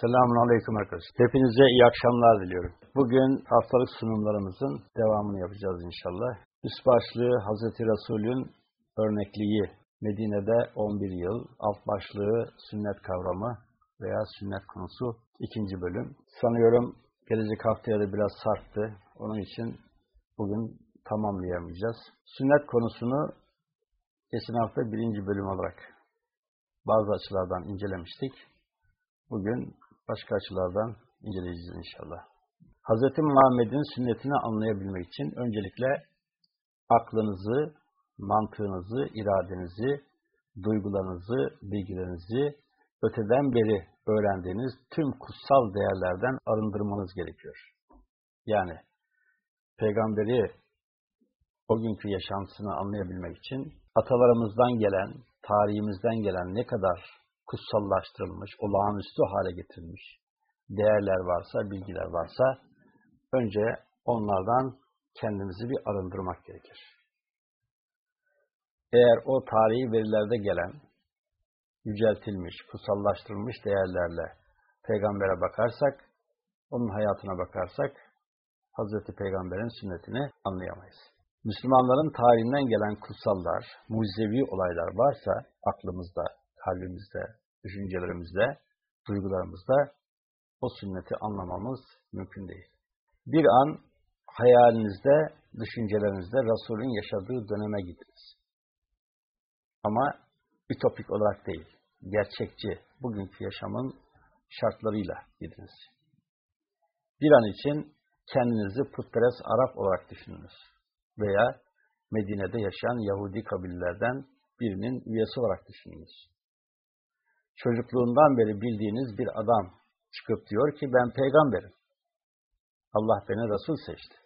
Selamun Aleyküm arkadaşlar. Hepinize iyi akşamlar diliyorum. Bugün haftalık sunumlarımızın devamını yapacağız inşallah. Üst başlığı Hazreti Resul'ün örnekliği Medine'de 11 yıl, alt başlığı sünnet kavramı veya sünnet konusu ikinci bölüm. Sanıyorum gelecek haftaya da biraz sarktı. Onun için bugün tamamlayamayacağız. Sünnet konusunu geçen hafta birinci bölüm olarak bazı açılardan incelemiştik. Bugün başka açılardan inceleyeceğiz inşallah. Hz. Muhammed'in sünnetini anlayabilmek için öncelikle aklınızı, mantığınızı, iradenizi, duygularınızı, bilgilerinizi öteden beri öğrendiğiniz tüm kutsal değerlerden arındırmanız gerekiyor. Yani peygamberi o günkü yaşantısını anlayabilmek için atalarımızdan gelen, tarihimizden gelen ne kadar kutsallaştırılmış, olağanüstü hale getirilmiş değerler varsa, bilgiler varsa önce onlardan kendimizi bir arındırmak gerekir. Eğer o tarihi verilerde gelen, yüceltilmiş, kutsallaştırılmış değerlerle peygambere bakarsak, onun hayatına bakarsak, Hazreti Peygamber'in sünnetini anlayamayız. Müslümanların tarihinden gelen kutsallar, mucizevi olaylar varsa aklımızda, kalbimizde, düşüncelerimizde, duygularımızda o sünneti anlamamız mümkün değil. Bir an hayalinizde, düşüncelerinizde Resul'ün yaşadığı döneme gidiniz. Ama ütopik olarak değil, gerçekçi, bugünkü yaşamın şartlarıyla gidiniz. Bir an için kendinizi putperest Arap olarak düşününüz veya Medine'de yaşayan Yahudi kabilelerden birinin üyesi olarak düşününüz. Çocukluğundan beri bildiğiniz bir adam çıkıp diyor ki ben peygamberim. Allah beni Resul seçti.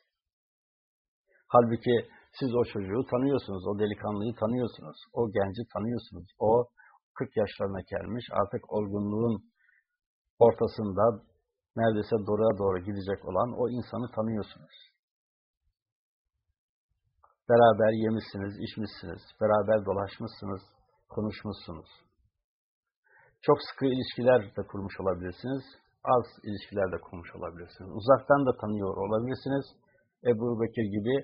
Halbuki siz o çocuğu tanıyorsunuz, o delikanlıyı tanıyorsunuz, o genci tanıyorsunuz. O 40 yaşlarına gelmiş, artık olgunluğun ortasında neredeyse doğruya doğru gidecek olan o insanı tanıyorsunuz. Beraber yemişsiniz, içmişsiniz, beraber dolaşmışsınız, konuşmuşsunuz. Çok sıkı ilişkiler de kurmuş olabilirsiniz, az ilişkiler de kurmuş olabilirsiniz. Uzaktan da tanıyor olabilirsiniz. Ebu Bekir gibi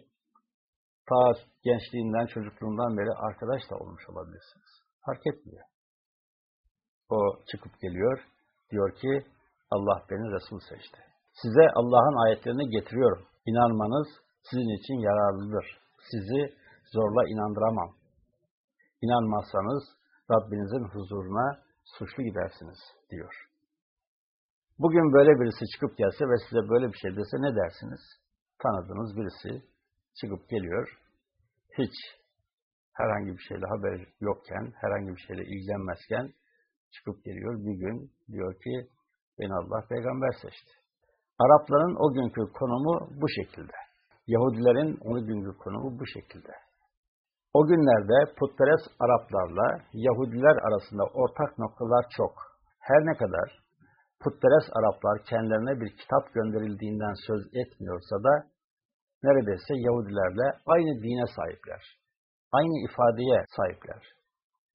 ta gençliğinden, çocukluğundan beri arkadaş da olmuş olabilirsiniz. Fark etmiyor. O çıkıp geliyor, diyor ki Allah beni Resul seçti. Size Allah'ın ayetlerini getiriyorum. İnanmanız sizin için yararlıdır. Sizi zorla inandıramam. İnanmazsanız Rabbinizin huzuruna suçlu gidersiniz diyor. Bugün böyle birisi çıkıp gelse ve size böyle bir şey dese ne dersiniz? Tanıdığınız birisi çıkıp geliyor, hiç herhangi bir şeyle haber yokken, herhangi bir şeyle ilgilenmezken çıkıp geliyor bir gün diyor ki beni Allah peygamber seçti. Arapların o günkü konumu bu şekilde. Yahudilerin o günkü konumu bu şekilde. O günlerde putperest Araplarla Yahudiler arasında ortak noktalar çok. Her ne kadar putperest Araplar kendilerine bir kitap gönderildiğinden söz etmiyorsa da neredeyse Yahudilerle aynı dine sahipler. Aynı ifadeye sahipler.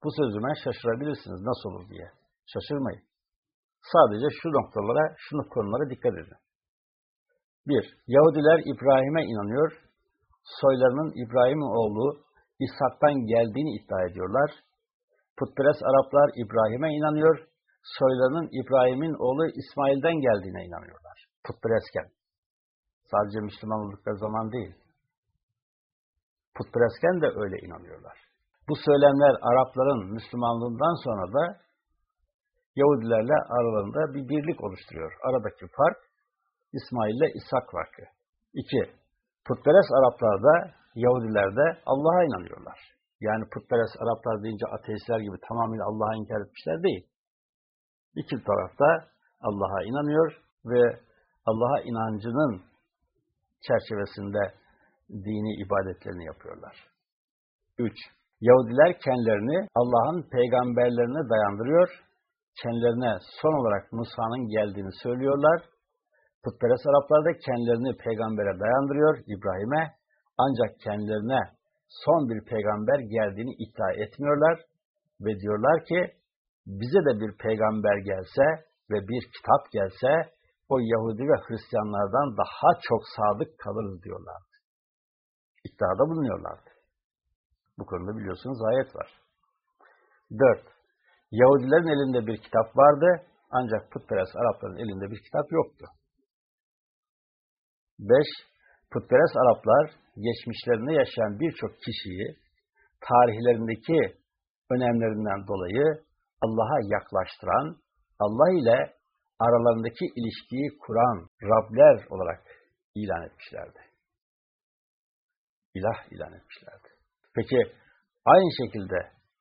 Bu sözüme şaşırabilirsiniz nasıl olur diye. Şaşırmayın. Sadece şu noktalara, şu konulara dikkat edin. Bir, Yahudiler İbrahim'e inanıyor, soylarının İbrahim'in oğlu İshak'tan geldiğini iddia ediyorlar. Putperest Araplar İbrahim'e inanıyor, soylarının İbrahim'in oğlu İsmail'den geldiğine inanıyorlar. Putperestken. Sadece Müslüman oldukları zaman değil. Putperestken de öyle inanıyorlar. Bu söylemler Arapların Müslümanlığından sonra da Yahudilerle aralarında bir birlik oluşturuyor. Aradaki fark İsmail ile İshak farkı. İki, putperest Araplarda, Yahudilerde Allah'a inanıyorlar. Yani putperest Araplar deyince ateistler gibi tamamıyla Allah'a inkar etmişler değil. İki tarafta Allah'a inanıyor ve Allah'a inancının çerçevesinde dini ibadetlerini yapıyorlar. Üç, Yahudiler kendilerini Allah'ın peygamberlerine dayandırıyor, kendilerine son olarak Musa'nın geldiğini söylüyorlar. Putperest Araplar da kendilerini peygambere dayandırıyor, İbrahim'e, ancak kendilerine son bir peygamber geldiğini iddia etmiyorlar ve diyorlar ki bize de bir peygamber gelse ve bir kitap gelse o Yahudi ve Hristiyanlardan daha çok sadık kalırız diyorlardı. İddiada bulunuyorlardı. Bu konuda biliyorsunuz ayet var. Dört, Yahudilerin elinde bir kitap vardı ancak putperest Arapların elinde bir kitap yoktu. Beş, putperest Araplar geçmişlerinde yaşayan birçok kişiyi tarihlerindeki önemlerinden dolayı Allah'a yaklaştıran, Allah ile aralarındaki ilişkiyi kuran Rabler olarak ilan etmişlerdi. İlah ilan etmişlerdi. Peki aynı şekilde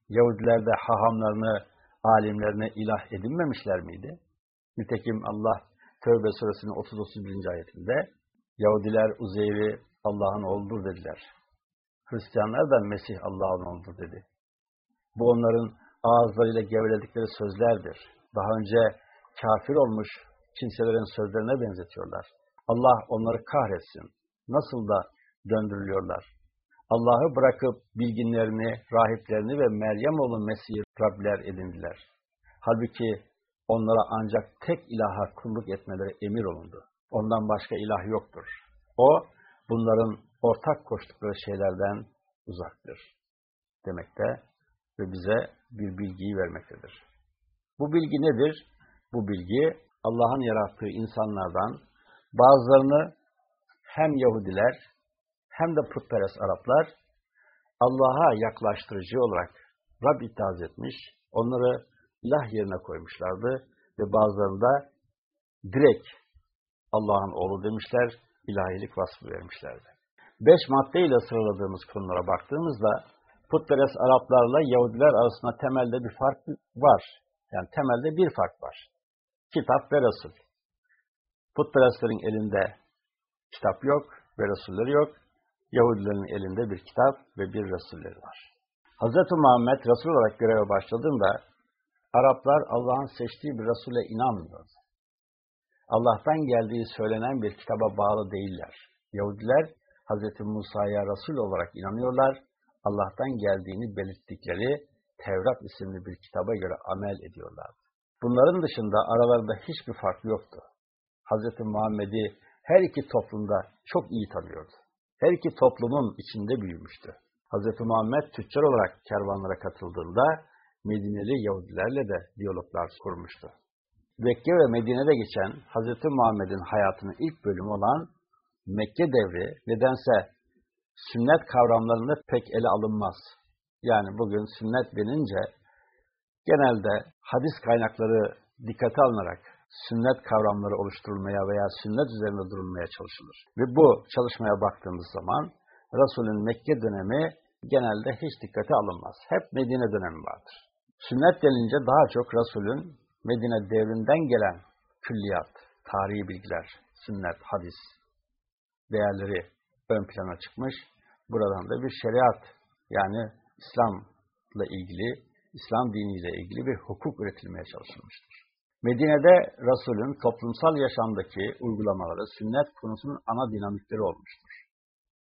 Yahudiler de hahamlarını, alimlerini ilah edinmemişler miydi? Nitekim Allah Tövbe suresinin 30-31. ayetinde Yahudiler Uzeyr'i Allah'ın oğludur dediler. Hristiyanlar da Mesih Allah'ın oğludur dedi. Bu onların ağızlarıyla geveledikleri sözlerdir. Daha önce kafir olmuş kimselerin sözlerine benzetiyorlar. Allah onları kahretsin. Nasıl da döndürülüyorlar. Allah'ı bırakıp bilginlerini, rahiplerini ve Meryem oğlu Mesih'i Rabler edindiler. Halbuki onlara ancak tek ilaha kulluk etmeleri emir olundu. Ondan başka ilah yoktur. O, bunların ortak koştukları şeylerden uzaktır demekte ve bize bir bilgiyi vermektedir. Bu bilgi nedir? Bu bilgi Allah'ın yarattığı insanlardan bazılarını hem Yahudiler hem de putperest Araplar Allah'a yaklaştırıcı olarak Rab itaaz etmiş, onları ilah yerine koymuşlardı ve bazılarında direkt Allah'ın oğlu demişler, ilahilik vasfı vermişlerdi. Beş maddeyle sıraladığımız konulara baktığımızda putperest Araplarla Yahudiler arasında temelde bir fark var. Yani temelde bir fark var. Kitap ve Resul. Putperestlerin elinde kitap yok ve Resulleri yok. Yahudilerin elinde bir kitap ve bir Resulleri var. Hz. Muhammed Resul olarak göreve başladığında Araplar Allah'ın seçtiği bir Resul'e inanmıyordu. Allah'tan geldiği söylenen bir kitaba bağlı değiller. Yahudiler Hz. Musa'ya Resul olarak inanıyorlar. Allah'tan geldiğini belirttikleri Tevrat isimli bir kitaba göre amel ediyorlar. Bunların dışında aralarında hiçbir fark yoktu. Hz. Muhammed'i her iki toplumda çok iyi tanıyordu. Her iki toplumun içinde büyümüştü. Hz. Muhammed tüccar olarak kervanlara katıldığında Medineli Yahudilerle de diyaloglar kurmuştu. Mekke ve Medine'de geçen Hz. Muhammed'in hayatının ilk bölümü olan Mekke devri nedense sünnet kavramlarında pek ele alınmaz. Yani bugün sünnet denince genelde hadis kaynakları dikkate alınarak sünnet kavramları oluşturulmaya veya sünnet üzerinde durulmaya çalışılır. Ve bu çalışmaya baktığımız zaman Resul'ün Mekke dönemi genelde hiç dikkate alınmaz. Hep Medine dönemi vardır. Sünnet denince daha çok Resul'ün Medine devrinden gelen külliyat, tarihi bilgiler, sünnet, hadis değerleri ön plana çıkmış. Buradan da bir şeriat yani İslam'la ilgili, İslam diniyle ilgili bir hukuk üretilmeye çalışılmıştır. Medine'de Resul'ün toplumsal yaşamdaki uygulamaları sünnet konusunun ana dinamikleri olmuştur.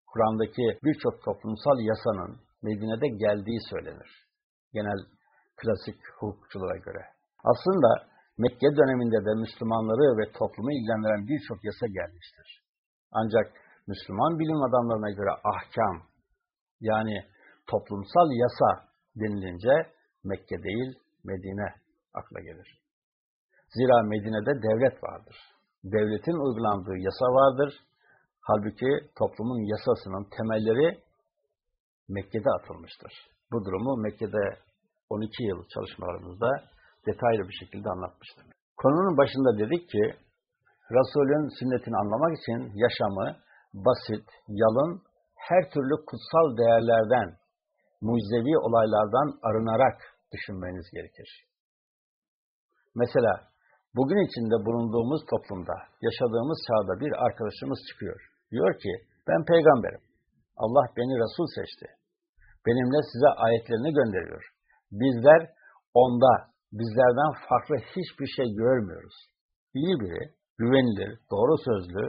Kur'an'daki birçok toplumsal yasanın Medine'de geldiği söylenir. Genel klasik hukukçulara göre. Aslında Mekke döneminde de Müslümanları ve toplumu ilgilendiren birçok yasa gelmiştir. Ancak Müslüman bilim adamlarına göre ahkam, yani toplumsal yasa denilince Mekke değil Medine akla gelir. Zira Medine'de devlet vardır. Devletin uygulandığı yasa vardır. Halbuki toplumun yasasının temelleri Mekke'de atılmıştır. Bu durumu Mekke'de 12 yıl çalışmalarımızda detaylı bir şekilde anlatmıştım. Konunun başında dedik ki, Resulün sünnetini anlamak için yaşamı basit, yalın, her türlü kutsal değerlerden, mucizevi olaylardan arınarak düşünmeniz gerekir. Mesela bugün içinde bulunduğumuz toplumda, yaşadığımız çağda bir arkadaşımız çıkıyor. Diyor ki, ben peygamberim. Allah beni Resul seçti. Benimle size ayetlerini gönderiyor. Bizler onda bizlerden farklı hiçbir şey görmüyoruz. İyi biri, güvenilir, doğru sözlü,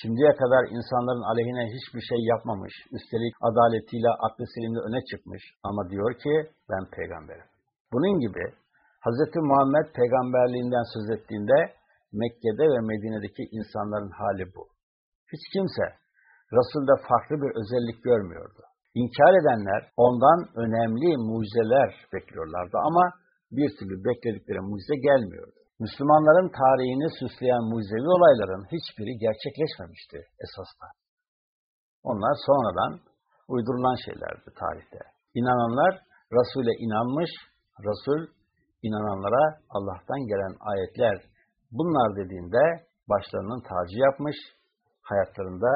şimdiye kadar insanların aleyhine hiçbir şey yapmamış, üstelik adaletiyle, aklı selimle öne çıkmış ama diyor ki ben peygamberim. Bunun gibi Hz. Muhammed peygamberliğinden söz ettiğinde Mekke'de ve Medine'deki insanların hali bu. Hiç kimse Resul'de farklı bir özellik görmüyordu. İnkar edenler ondan önemli mucizeler bekliyorlardı ama bir türlü bekledikleri mucize gelmiyordu. Müslümanların tarihini süsleyen mucizevi olayların hiçbiri gerçekleşmemişti esasda. Onlar sonradan uydurulan şeylerdi tarihte. İnananlar Resul'e inanmış, Resul inananlara Allah'tan gelen ayetler bunlar dediğinde başlarının tacı yapmış, hayatlarında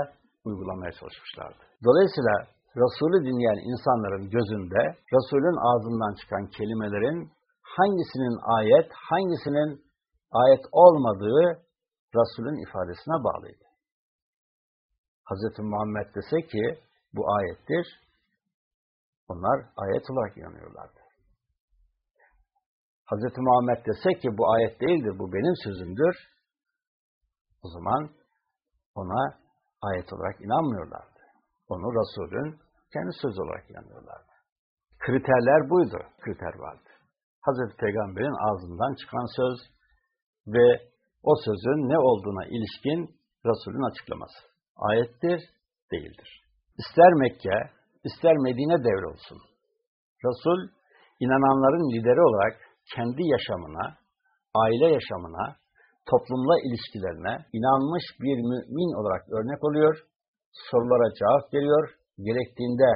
uygulamaya çalışmışlardı. Dolayısıyla Resulü dinleyen insanların gözünde Resulün ağzından çıkan kelimelerin hangisinin ayet, hangisinin ayet olmadığı Resulün ifadesine bağlıydı. Hz. Muhammed dese ki bu ayettir, onlar ayet olarak inanıyorlardı. Hz. Muhammed dese ki bu ayet değildir, bu benim sözümdür, o zaman ona ayet olarak inanmıyorlardı. Onu Resul'ün kendi söz olarak inanıyorlardı. Kriterler buydu, kriter vardı. Hazreti Peygamber'in ağzından çıkan söz ve o sözün ne olduğuna ilişkin Resul'ün açıklaması. Ayettir, değildir. İster Mekke, ister Medine devri olsun. Resul, inananların lideri olarak kendi yaşamına, aile yaşamına, toplumla ilişkilerine inanmış bir mümin olarak örnek oluyor, sorulara cevap veriyor, gerektiğinde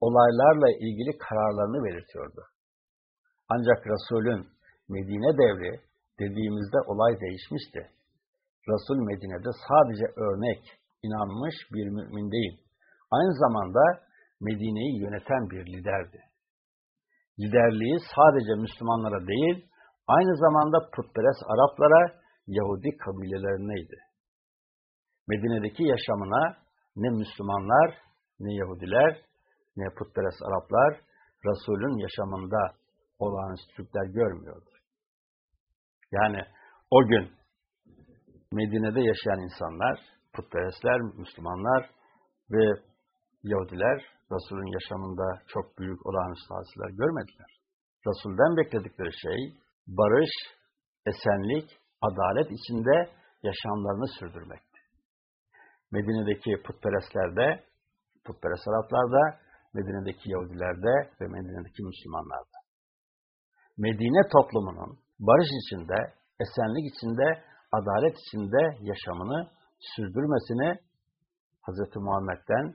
olaylarla ilgili kararlarını belirtiyordu. Ancak Resul'ün Medine devri dediğimizde olay değişmişti. Resul Medine'de sadece örnek, inanmış bir mümin değil. Aynı zamanda Medine'yi yöneten bir liderdi. Liderliği sadece Müslümanlara değil, aynı zamanda putperest Araplara, Yahudi kabilelerineydi. Medine'deki yaşamına ne Müslümanlar, ne Yahudiler, ne putperest Araplar Resul'ün yaşamında olağanüstülükler görmüyordu. Yani o gün Medine'de yaşayan insanlar, putperestler, Müslümanlar ve Yahudiler Resul'ün yaşamında çok büyük olağanüstü hadiseler görmediler. Resul'den bekledikleri şey barış, esenlik, adalet içinde yaşamlarını sürdürmekti. Medine'deki putperestlerde, putperest Araplarda, Medine'deki Yahudilerde ve Medine'deki Müslümanlarda. Medine toplumunun barış içinde, esenlik içinde, adalet içinde yaşamını sürdürmesini Hz. Muhammed'den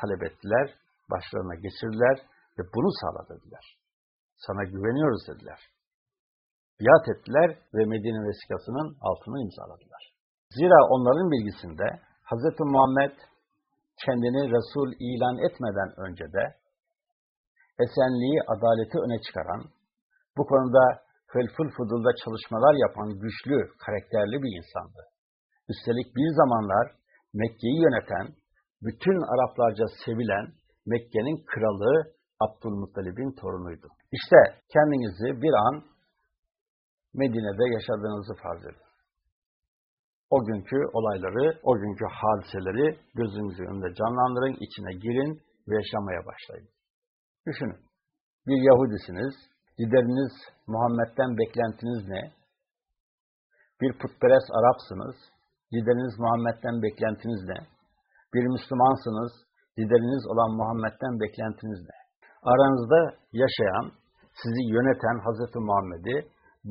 talep ettiler, başlarına geçirdiler ve bunu sağladılar. Sana güveniyoruz dediler. Biat ettiler ve Medine vesikasının altını imzaladılar. Zira onların bilgisinde Hz. Muhammed kendini Resul ilan etmeden önce de esenliği, adaleti öne çıkaran, bu konuda Hılful Fudul'da çalışmalar yapan güçlü, karakterli bir insandı. Üstelik bir zamanlar Mekke'yi yöneten, bütün Araplarca sevilen Mekke'nin kralı Abdülmuttalib'in torunuydu. İşte kendinizi bir an Medine'de yaşadığınızı farz edin. O günkü olayları, o günkü hadiseleri gözünüzün önünde canlandırın, içine girin ve yaşamaya başlayın. Düşünün. Bir Yahudisiniz, lideriniz Muhammed'den beklentiniz ne? Bir putperest Arapsınız, lideriniz Muhammed'den beklentiniz ne? Bir Müslümansınız, lideriniz olan Muhammed'den beklentiniz ne? Aranızda yaşayan, sizi yöneten Hazreti Muhammed'i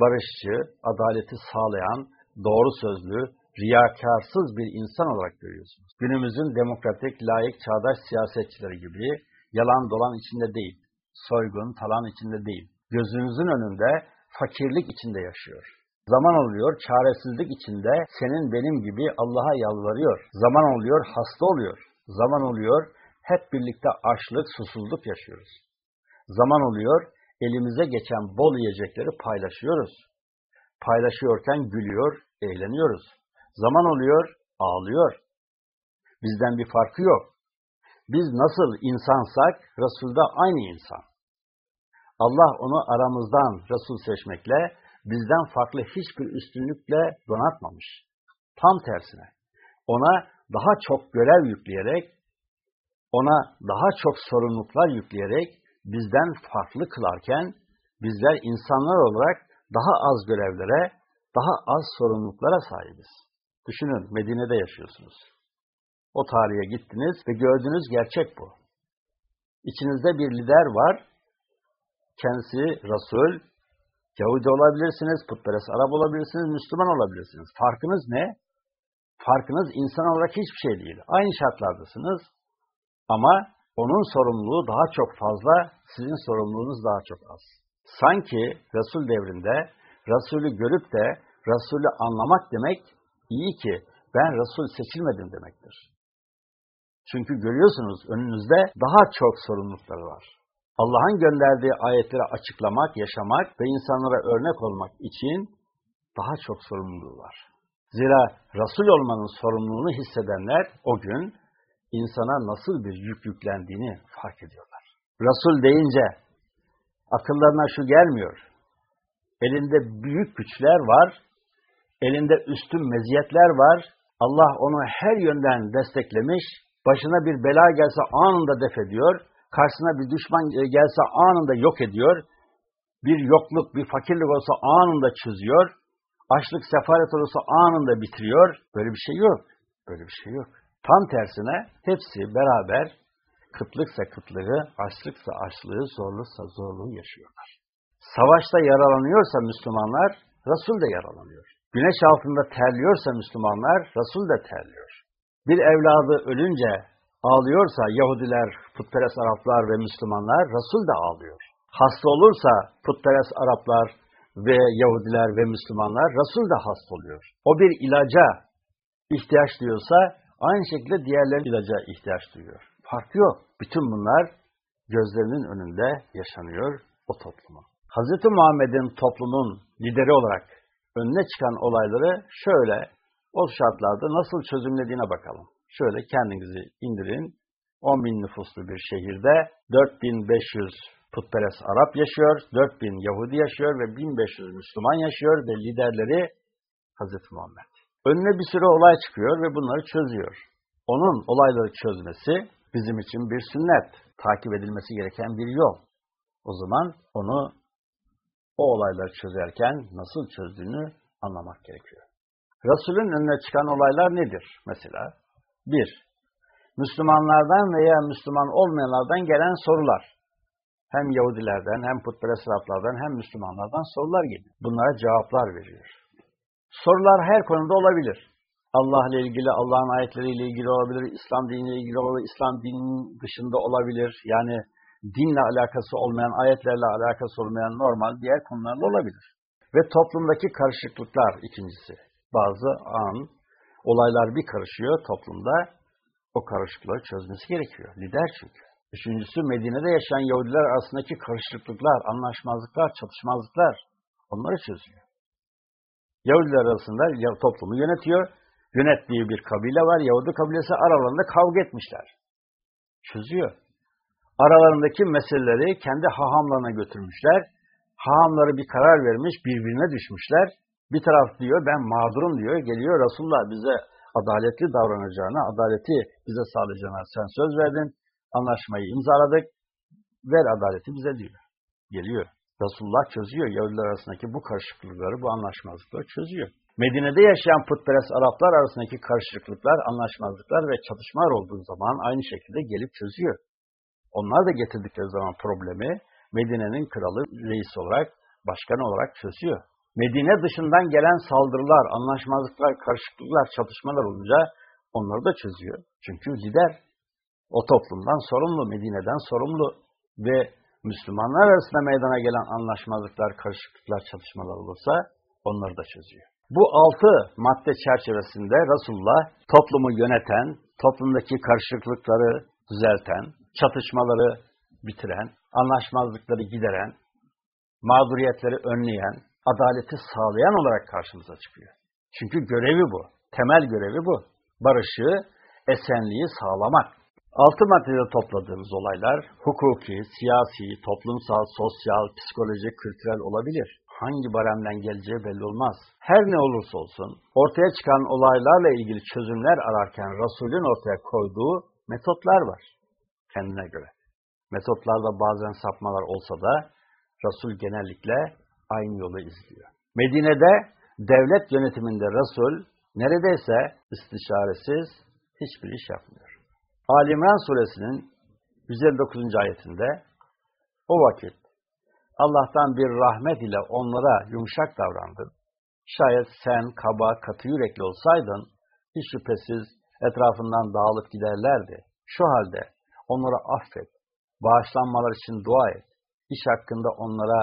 barışçı, adaleti sağlayan, doğru sözlü, riyakarsız bir insan olarak görüyorsunuz. Günümüzün demokratik, layık, çağdaş siyasetçileri gibi yalan dolan içinde değil, soygun, talan içinde değil, gözünüzün önünde fakirlik içinde yaşıyor. Zaman oluyor çaresizlik içinde senin benim gibi Allah'a yalvarıyor. Zaman oluyor hasta oluyor. Zaman oluyor hep birlikte açlık, susuzluk yaşıyoruz. Zaman oluyor elimize geçen bol yiyecekleri paylaşıyoruz. Paylaşıyorken gülüyor, eğleniyoruz. Zaman oluyor, ağlıyor. Bizden bir farkı yok. Biz nasıl insansak Resul'da aynı insan. Allah onu aramızdan Resul seçmekle, bizden farklı hiçbir üstünlükle donatmamış. Tam tersine. Ona daha çok görev yükleyerek, ona daha çok sorumluluklar yükleyerek bizden farklı kılarken, bizler insanlar olarak daha az görevlere, daha az sorumluluklara sahibiz. Düşünün, Medine'de yaşıyorsunuz. O tarihe gittiniz ve gördüğünüz gerçek bu. İçinizde bir lider var, kendisi Resul, Yahudi olabilirsiniz, putperest Arap olabilirsiniz, Müslüman olabilirsiniz. Farkınız ne? Farkınız insan olarak hiçbir şey değil. Aynı şartlardasınız ama onun sorumluluğu daha çok fazla, sizin sorumluluğunuz daha çok az. Sanki Resul devrinde Resulü görüp de Resulü anlamak demek iyi ki ben Resul seçilmedim demektir. Çünkü görüyorsunuz önünüzde daha çok sorumlulukları var. Allah'ın gönderdiği ayetleri açıklamak, yaşamak ve insanlara örnek olmak için daha çok sorumluluğu var. Zira Resul olmanın sorumluluğunu hissedenler o gün insana nasıl bir yük yüklendiğini fark ediyorlar. Resul deyince akıllarına şu gelmiyor. Elinde büyük güçler var, elinde üstün meziyetler var. Allah onu her yönden desteklemiş, başına bir bela gelse anında def ediyor, karşısına bir düşman gelse anında yok ediyor, bir yokluk, bir fakirlik olsa anında çözüyor, açlık, sefaret olursa anında bitiriyor. Böyle bir şey yok. Böyle bir şey yok. Tam tersine hepsi beraber kıtlıksa kıtlığı, açlıksa açlığı, zorluksa zorluğu yaşıyorlar. Savaşta yaralanıyorsa Müslümanlar, Resul de yaralanıyor. Güneş altında terliyorsa Müslümanlar, Resul de terliyor. Bir evladı ölünce ağlıyorsa Yahudiler, putperest Araplar ve Müslümanlar, Resul de ağlıyor. Hasta olursa putperest Araplar ve Yahudiler ve Müslümanlar, Resul de hasta oluyor. O bir ilaca ihtiyaç duyuyorsa, aynı şekilde diğerleri ilaca ihtiyaç duyuyor. Fark yok. Bütün bunlar gözlerinin önünde yaşanıyor o toplumun. Hz. Muhammed'in toplumun lideri olarak önüne çıkan olayları şöyle o şartlarda nasıl çözümlediğine bakalım. Şöyle kendinizi indirin. 10 bin nüfuslu bir şehirde 4500 putperest Arap yaşıyor, 4000 Yahudi yaşıyor ve 1500 Müslüman yaşıyor ve liderleri Hz. Muhammed. Önüne bir sürü olay çıkıyor ve bunları çözüyor. Onun olayları çözmesi bizim için bir sünnet, takip edilmesi gereken bir yol. O zaman onu o olayları çözerken nasıl çözdüğünü anlamak gerekiyor. Resulün önüne çıkan olaylar nedir mesela? Bir, Müslümanlardan veya Müslüman olmayanlardan gelen sorular. Hem Yahudilerden, hem putperest Araplardan, hem Müslümanlardan sorular geliyor. Bunlara cevaplar veriyor. Sorular her konuda olabilir. Allah ile ilgili, Allah'ın ayetleriyle ilgili olabilir, İslam diniyle ilgili olabilir, İslam dininin dışında olabilir. Yani dinle alakası olmayan, ayetlerle alakası olmayan normal diğer konularla olabilir. Ve toplumdaki karışıklıklar ikincisi. Bazı an olaylar bir karışıyor toplumda, o karışıklığı çözmesi gerekiyor. Lider çünkü. Üçüncüsü Medine'de yaşayan Yahudiler arasındaki karışıklıklar, anlaşmazlıklar, çatışmazlıklar onları çözüyor. Yahudiler arasında toplumu yönetiyor. Yönettiği bir kabile var. Yahudi kabilesi aralarında kavga etmişler. Çözüyor. Aralarındaki meseleleri kendi hahamlarına götürmüşler. Hahamları bir karar vermiş, birbirine düşmüşler. Bir taraf diyor ben mağdurum diyor. Geliyor Resulullah bize adaletli davranacağına, adaleti bize sağlayacağına sen söz verdin. Anlaşmayı imzaladık. Ver adaleti bize diyor. Geliyor. Resulullah çözüyor. Yahudiler arasındaki bu karışıklıkları, bu anlaşmazlıkları çözüyor. Medine'de yaşayan putperest Araplar arasındaki karışıklıklar, anlaşmazlıklar ve çatışmalar olduğu zaman aynı şekilde gelip çözüyor. Onlar da getirdikleri zaman problemi Medine'nin kralı reis olarak, başkan olarak çözüyor. Medine dışından gelen saldırılar, anlaşmazlıklar, karışıklıklar, çatışmalar olunca onları da çözüyor. Çünkü lider o toplumdan sorumlu, Medine'den sorumlu ve Müslümanlar arasında meydana gelen anlaşmazlıklar, karışıklıklar, çatışmalar olursa onları da çözüyor. Bu altı madde çerçevesinde Resulullah toplumu yöneten, toplumdaki karışıklıkları düzelten, çatışmaları bitiren, anlaşmazlıkları gideren, mağduriyetleri önleyen, adaleti sağlayan olarak karşımıza çıkıyor. Çünkü görevi bu, temel görevi bu. Barışı, esenliği sağlamak. Altı maddede topladığımız olaylar hukuki, siyasi, toplumsal, sosyal, psikolojik, kültürel olabilir. Hangi baremden geleceği belli olmaz. Her ne olursa olsun ortaya çıkan olaylarla ilgili çözümler ararken Resul'ün ortaya koyduğu metotlar var kendine göre. Metotlarda bazen sapmalar olsa da Resul genellikle aynı yolu izliyor. Medine'de devlet yönetiminde Resul neredeyse istişaresiz hiçbir iş yapmıyor. Ali İmran suresinin 159. ayetinde o vakit Allah'tan bir rahmet ile onlara yumuşak davrandın. Şayet sen kaba, katı yürekli olsaydın, hiç şüphesiz etrafından dağılıp giderlerdi. Şu halde onları affet, bağışlanmalar için dua et, iş hakkında onlara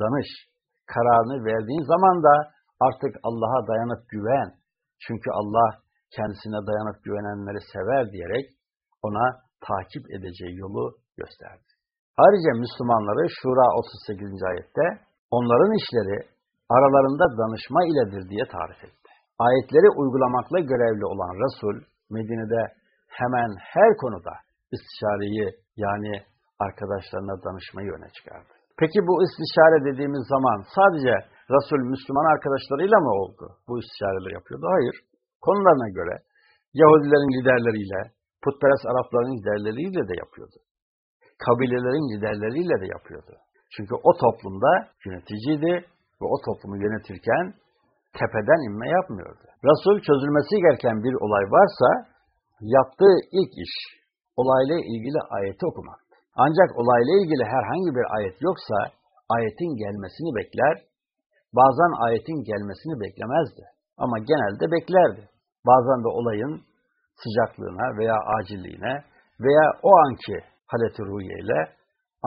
danış, kararını verdiğin zaman da artık Allah'a dayanıp güven. Çünkü Allah kendisine dayanıp güvenenleri sever diyerek ona takip edeceği yolu gösterdi. Ayrıca Müslümanları Şura 38. ayette onların işleri aralarında danışma iledir diye tarif etti. Ayetleri uygulamakla görevli olan Resul, Medine'de hemen her konuda istişareyi yani arkadaşlarına danışmayı öne çıkardı. Peki bu istişare dediğimiz zaman sadece Resul Müslüman arkadaşlarıyla mı oldu? Bu istişareleri yapıyordu. Hayır. Konularına göre Yahudilerin liderleriyle, putperest Arapların liderleriyle de yapıyordu. Kabilelerin liderleriyle de yapıyordu. Çünkü o toplumda yöneticiydi ve o toplumu yönetirken tepeden inme yapmıyordu. Resul çözülmesi gereken bir olay varsa yaptığı ilk iş olayla ilgili ayeti okumaktı. Ancak olayla ilgili herhangi bir ayet yoksa ayetin gelmesini bekler, bazen ayetin gelmesini beklemezdi. Ama genelde beklerdi. Bazen de olayın sıcaklığına veya acilliğine veya o anki haleti ruhiye ile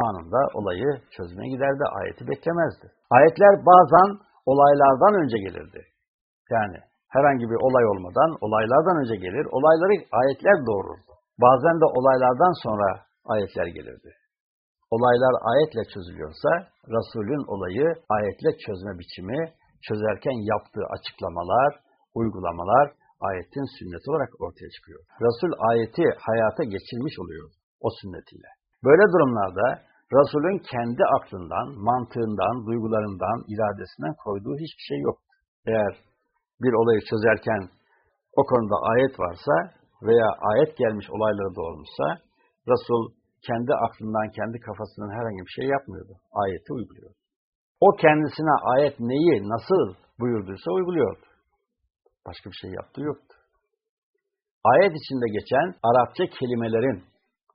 anında olayı çözmeye giderdi, ayeti beklemezdi. Ayetler bazen olaylardan önce gelirdi. Yani herhangi bir olay olmadan olaylardan önce gelir, olayları ayetler doğururdu. Bazen de olaylardan sonra ayetler gelirdi. Olaylar ayetle çözülüyorsa, Resulün olayı ayetle çözme biçimi, çözerken yaptığı açıklamalar, uygulamalar ayetin sünneti olarak ortaya çıkıyor. Resul ayeti hayata geçirmiş oluyor o sünnetiyle. Böyle durumlarda Resulün kendi aklından, mantığından, duygularından, iradesinden koyduğu hiçbir şey yok. Eğer bir olayı çözerken o konuda ayet varsa veya ayet gelmiş olayları doğurmuşsa Resul kendi aklından, kendi kafasından herhangi bir şey yapmıyordu. Ayeti uyguluyordu. O kendisine ayet neyi, nasıl buyurduysa uyguluyordu. Başka bir şey yaptığı yoktu. Ayet içinde geçen Arapça kelimelerin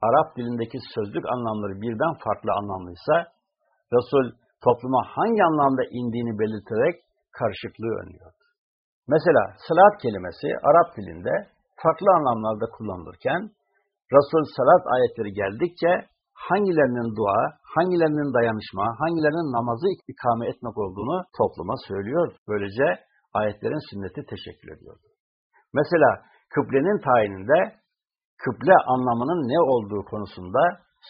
Arap dilindeki sözlük anlamları birden farklı anlamlıysa Resul topluma hangi anlamda indiğini belirterek karışıklığı önlüyordu. Mesela salat kelimesi Arap dilinde farklı anlamlarda kullanılırken Resul salat ayetleri geldikçe hangilerinin dua, hangilerinin dayanışma, hangilerinin namazı ikame etmek olduğunu topluma söylüyor. Böylece ayetlerin sünneti teşekkür ediyordu. Mesela kıblenin tayininde kıble anlamının ne olduğu konusunda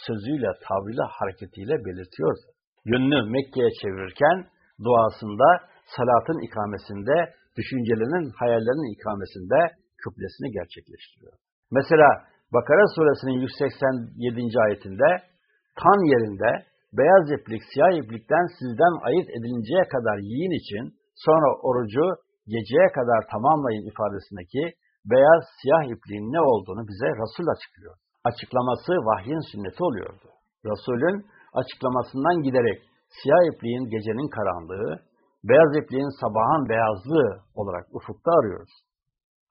sözüyle, tavrıyla, hareketiyle belirtiyordu. Yönünü Mekke'ye çevirirken duasında, salatın ikamesinde, düşüncelerinin, hayallerinin ikamesinde kıblesini gerçekleştiriyor. Mesela Bakara suresinin 187. ayetinde tan yerinde beyaz iplik siyah iplikten sizden ayırt edilinceye kadar yiyin için sonra orucu geceye kadar tamamlayın ifadesindeki beyaz siyah ipliğin ne olduğunu bize Resul açıklıyor. Açıklaması vahyin sünneti oluyordu. Resulün açıklamasından giderek siyah ipliğin gecenin karanlığı, beyaz ipliğin sabahın beyazlığı olarak ufukta arıyoruz.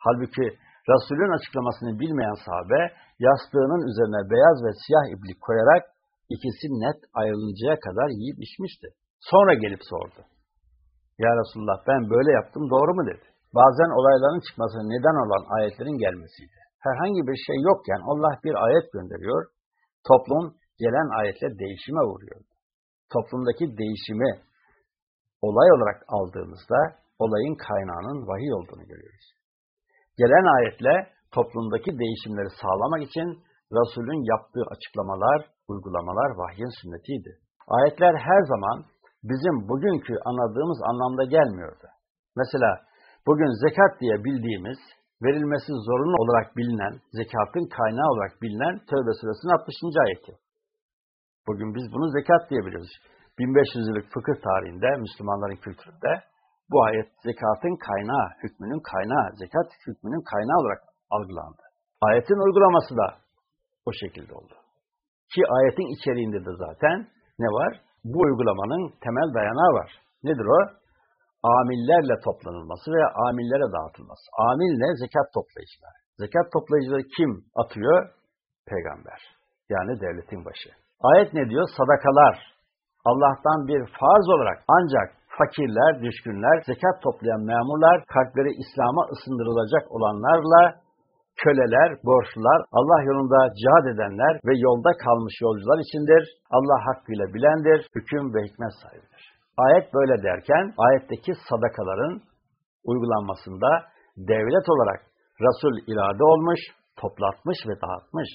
Halbuki Resulün açıklamasını bilmeyen sahabe yastığının üzerine beyaz ve siyah iplik koyarak ikisi net ayrılıncaya kadar yiyip içmişti. Sonra gelip sordu. Ya Resulullah ben böyle yaptım doğru mu dedi. Bazen olayların çıkmasına neden olan ayetlerin gelmesiydi. Herhangi bir şey yokken Allah bir ayet gönderiyor, toplum gelen ayetle değişime uğruyor. Toplumdaki değişimi olay olarak aldığımızda olayın kaynağının vahiy olduğunu görüyoruz. Gelen ayetle toplumdaki değişimleri sağlamak için Resul'ün yaptığı açıklamalar, uygulamalar vahyin sünnetiydi. Ayetler her zaman bizim bugünkü anladığımız anlamda gelmiyordu. Mesela bugün zekat diye bildiğimiz, verilmesi zorunlu olarak bilinen, zekatın kaynağı olarak bilinen Tövbe suresinin 60. ayeti. Bugün biz bunu zekat diye biliyoruz. 1500 yıllık fıkıh tarihinde, Müslümanların kültüründe bu ayet zekatın kaynağı, hükmünün kaynağı, zekat hükmünün kaynağı olarak algılandı. Ayetin uygulaması da o şekilde oldu. Ki ayetin içeriğinde de zaten ne var? Bu uygulamanın temel dayanağı var. Nedir o? Amillerle toplanılması veya amillere dağıtılması. Amil ne? Zekat toplayıcılar. Zekat toplayıcıları kim atıyor? Peygamber. Yani devletin başı. Ayet ne diyor? Sadakalar. Allah'tan bir farz olarak ancak fakirler, düşkünler, zekat toplayan memurlar, kalpleri İslam'a ısındırılacak olanlarla köleler, borçlular, Allah yolunda cihad edenler ve yolda kalmış yolcular içindir. Allah hakkıyla bilendir, hüküm ve hikmet sahibidir. Ayet böyle derken, ayetteki sadakaların uygulanmasında devlet olarak Resul irade olmuş, toplatmış ve dağıtmış.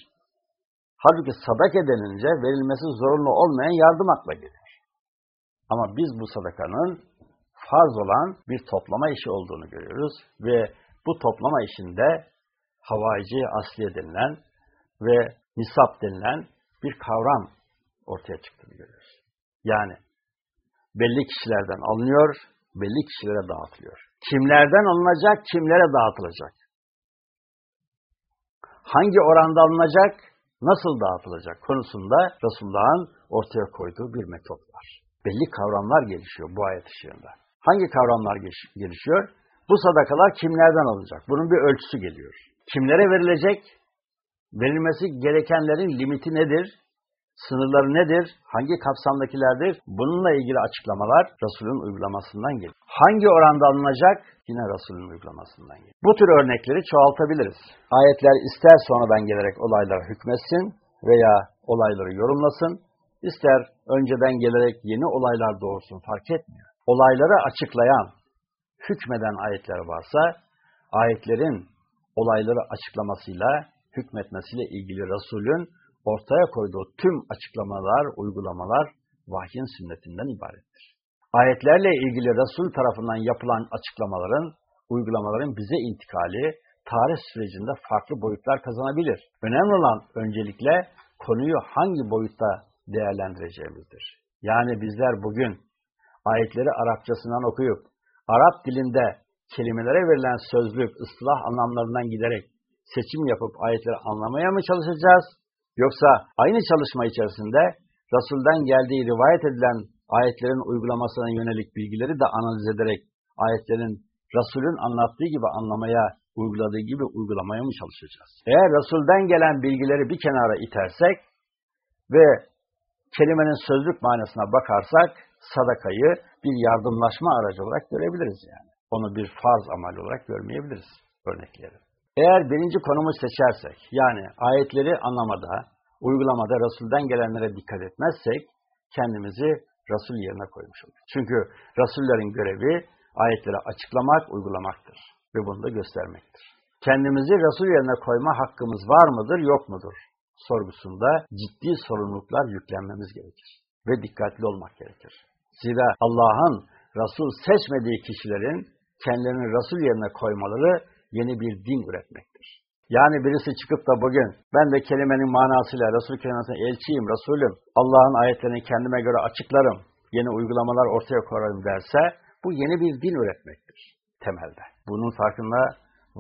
Halbuki sadaka denince verilmesi zorunlu olmayan yardım akla gelir. Ama biz bu sadakanın farz olan bir toplama işi olduğunu görüyoruz ve bu toplama işinde havaici asliye denilen ve nisap denilen bir kavram ortaya çıktığını görüyoruz. Yani belli kişilerden alınıyor, belli kişilere dağıtılıyor. Kimlerden alınacak, kimlere dağıtılacak? Hangi oranda alınacak, nasıl dağıtılacak konusunda Resulullah'ın ortaya koyduğu bir metot var. Belli kavramlar gelişiyor bu ayet ışığında. Hangi kavramlar gelişiyor? Bu sadakalar kimlerden alınacak? Bunun bir ölçüsü geliyor. Kimlere verilecek? Verilmesi gerekenlerin limiti nedir? Sınırları nedir? Hangi kapsamdakilerdir? Bununla ilgili açıklamalar Resul'ün uygulamasından gelir. Hangi oranda alınacak? Yine Resul'ün uygulamasından gelir. Bu tür örnekleri çoğaltabiliriz. Ayetler ister sonradan gelerek olaylara hükmetsin veya olayları yorumlasın, ister önceden gelerek yeni olaylar doğursun fark etmiyor. Olayları açıklayan, hükmeden ayetler varsa, ayetlerin olayları açıklamasıyla, hükmetmesiyle ilgili Resul'ün ortaya koyduğu tüm açıklamalar, uygulamalar vahyin sünnetinden ibarettir. Ayetlerle ilgili Resul tarafından yapılan açıklamaların, uygulamaların bize intikali tarih sürecinde farklı boyutlar kazanabilir. Önemli olan öncelikle konuyu hangi boyutta değerlendireceğimizdir. Yani bizler bugün ayetleri Arapçasından okuyup, Arap dilinde kelimelere verilen sözlük, ıslah anlamlarından giderek seçim yapıp ayetleri anlamaya mı çalışacağız? Yoksa aynı çalışma içerisinde Resul'den geldiği rivayet edilen ayetlerin uygulamasına yönelik bilgileri de analiz ederek ayetlerin Resul'ün anlattığı gibi anlamaya, uyguladığı gibi uygulamaya mı çalışacağız? Eğer Resul'den gelen bilgileri bir kenara itersek ve kelimenin sözlük manasına bakarsak sadakayı bir yardımlaşma aracı olarak görebiliriz yani. Onu bir farz amal olarak görmeyebiliriz örnekleri. Eğer birinci konumu seçersek, yani ayetleri anlamada, uygulamada Resul'den gelenlere dikkat etmezsek, kendimizi Resul yerine koymuş oluruz. Çünkü Resullerin görevi ayetleri açıklamak, uygulamaktır ve bunu da göstermektir. Kendimizi Resul yerine koyma hakkımız var mıdır, yok mudur? Sorgusunda ciddi sorumluluklar yüklenmemiz gerekir ve dikkatli olmak gerekir. Zira Allah'ın Resul seçmediği kişilerin kendilerini Resul yerine koymaları yeni bir din üretmektir. Yani birisi çıkıp da bugün ben de kelimenin manasıyla Resul kelimesine elçiyim, Resulüm, Allah'ın ayetlerini kendime göre açıklarım, yeni uygulamalar ortaya koyarım derse bu yeni bir din üretmektir temelde. Bunun farkında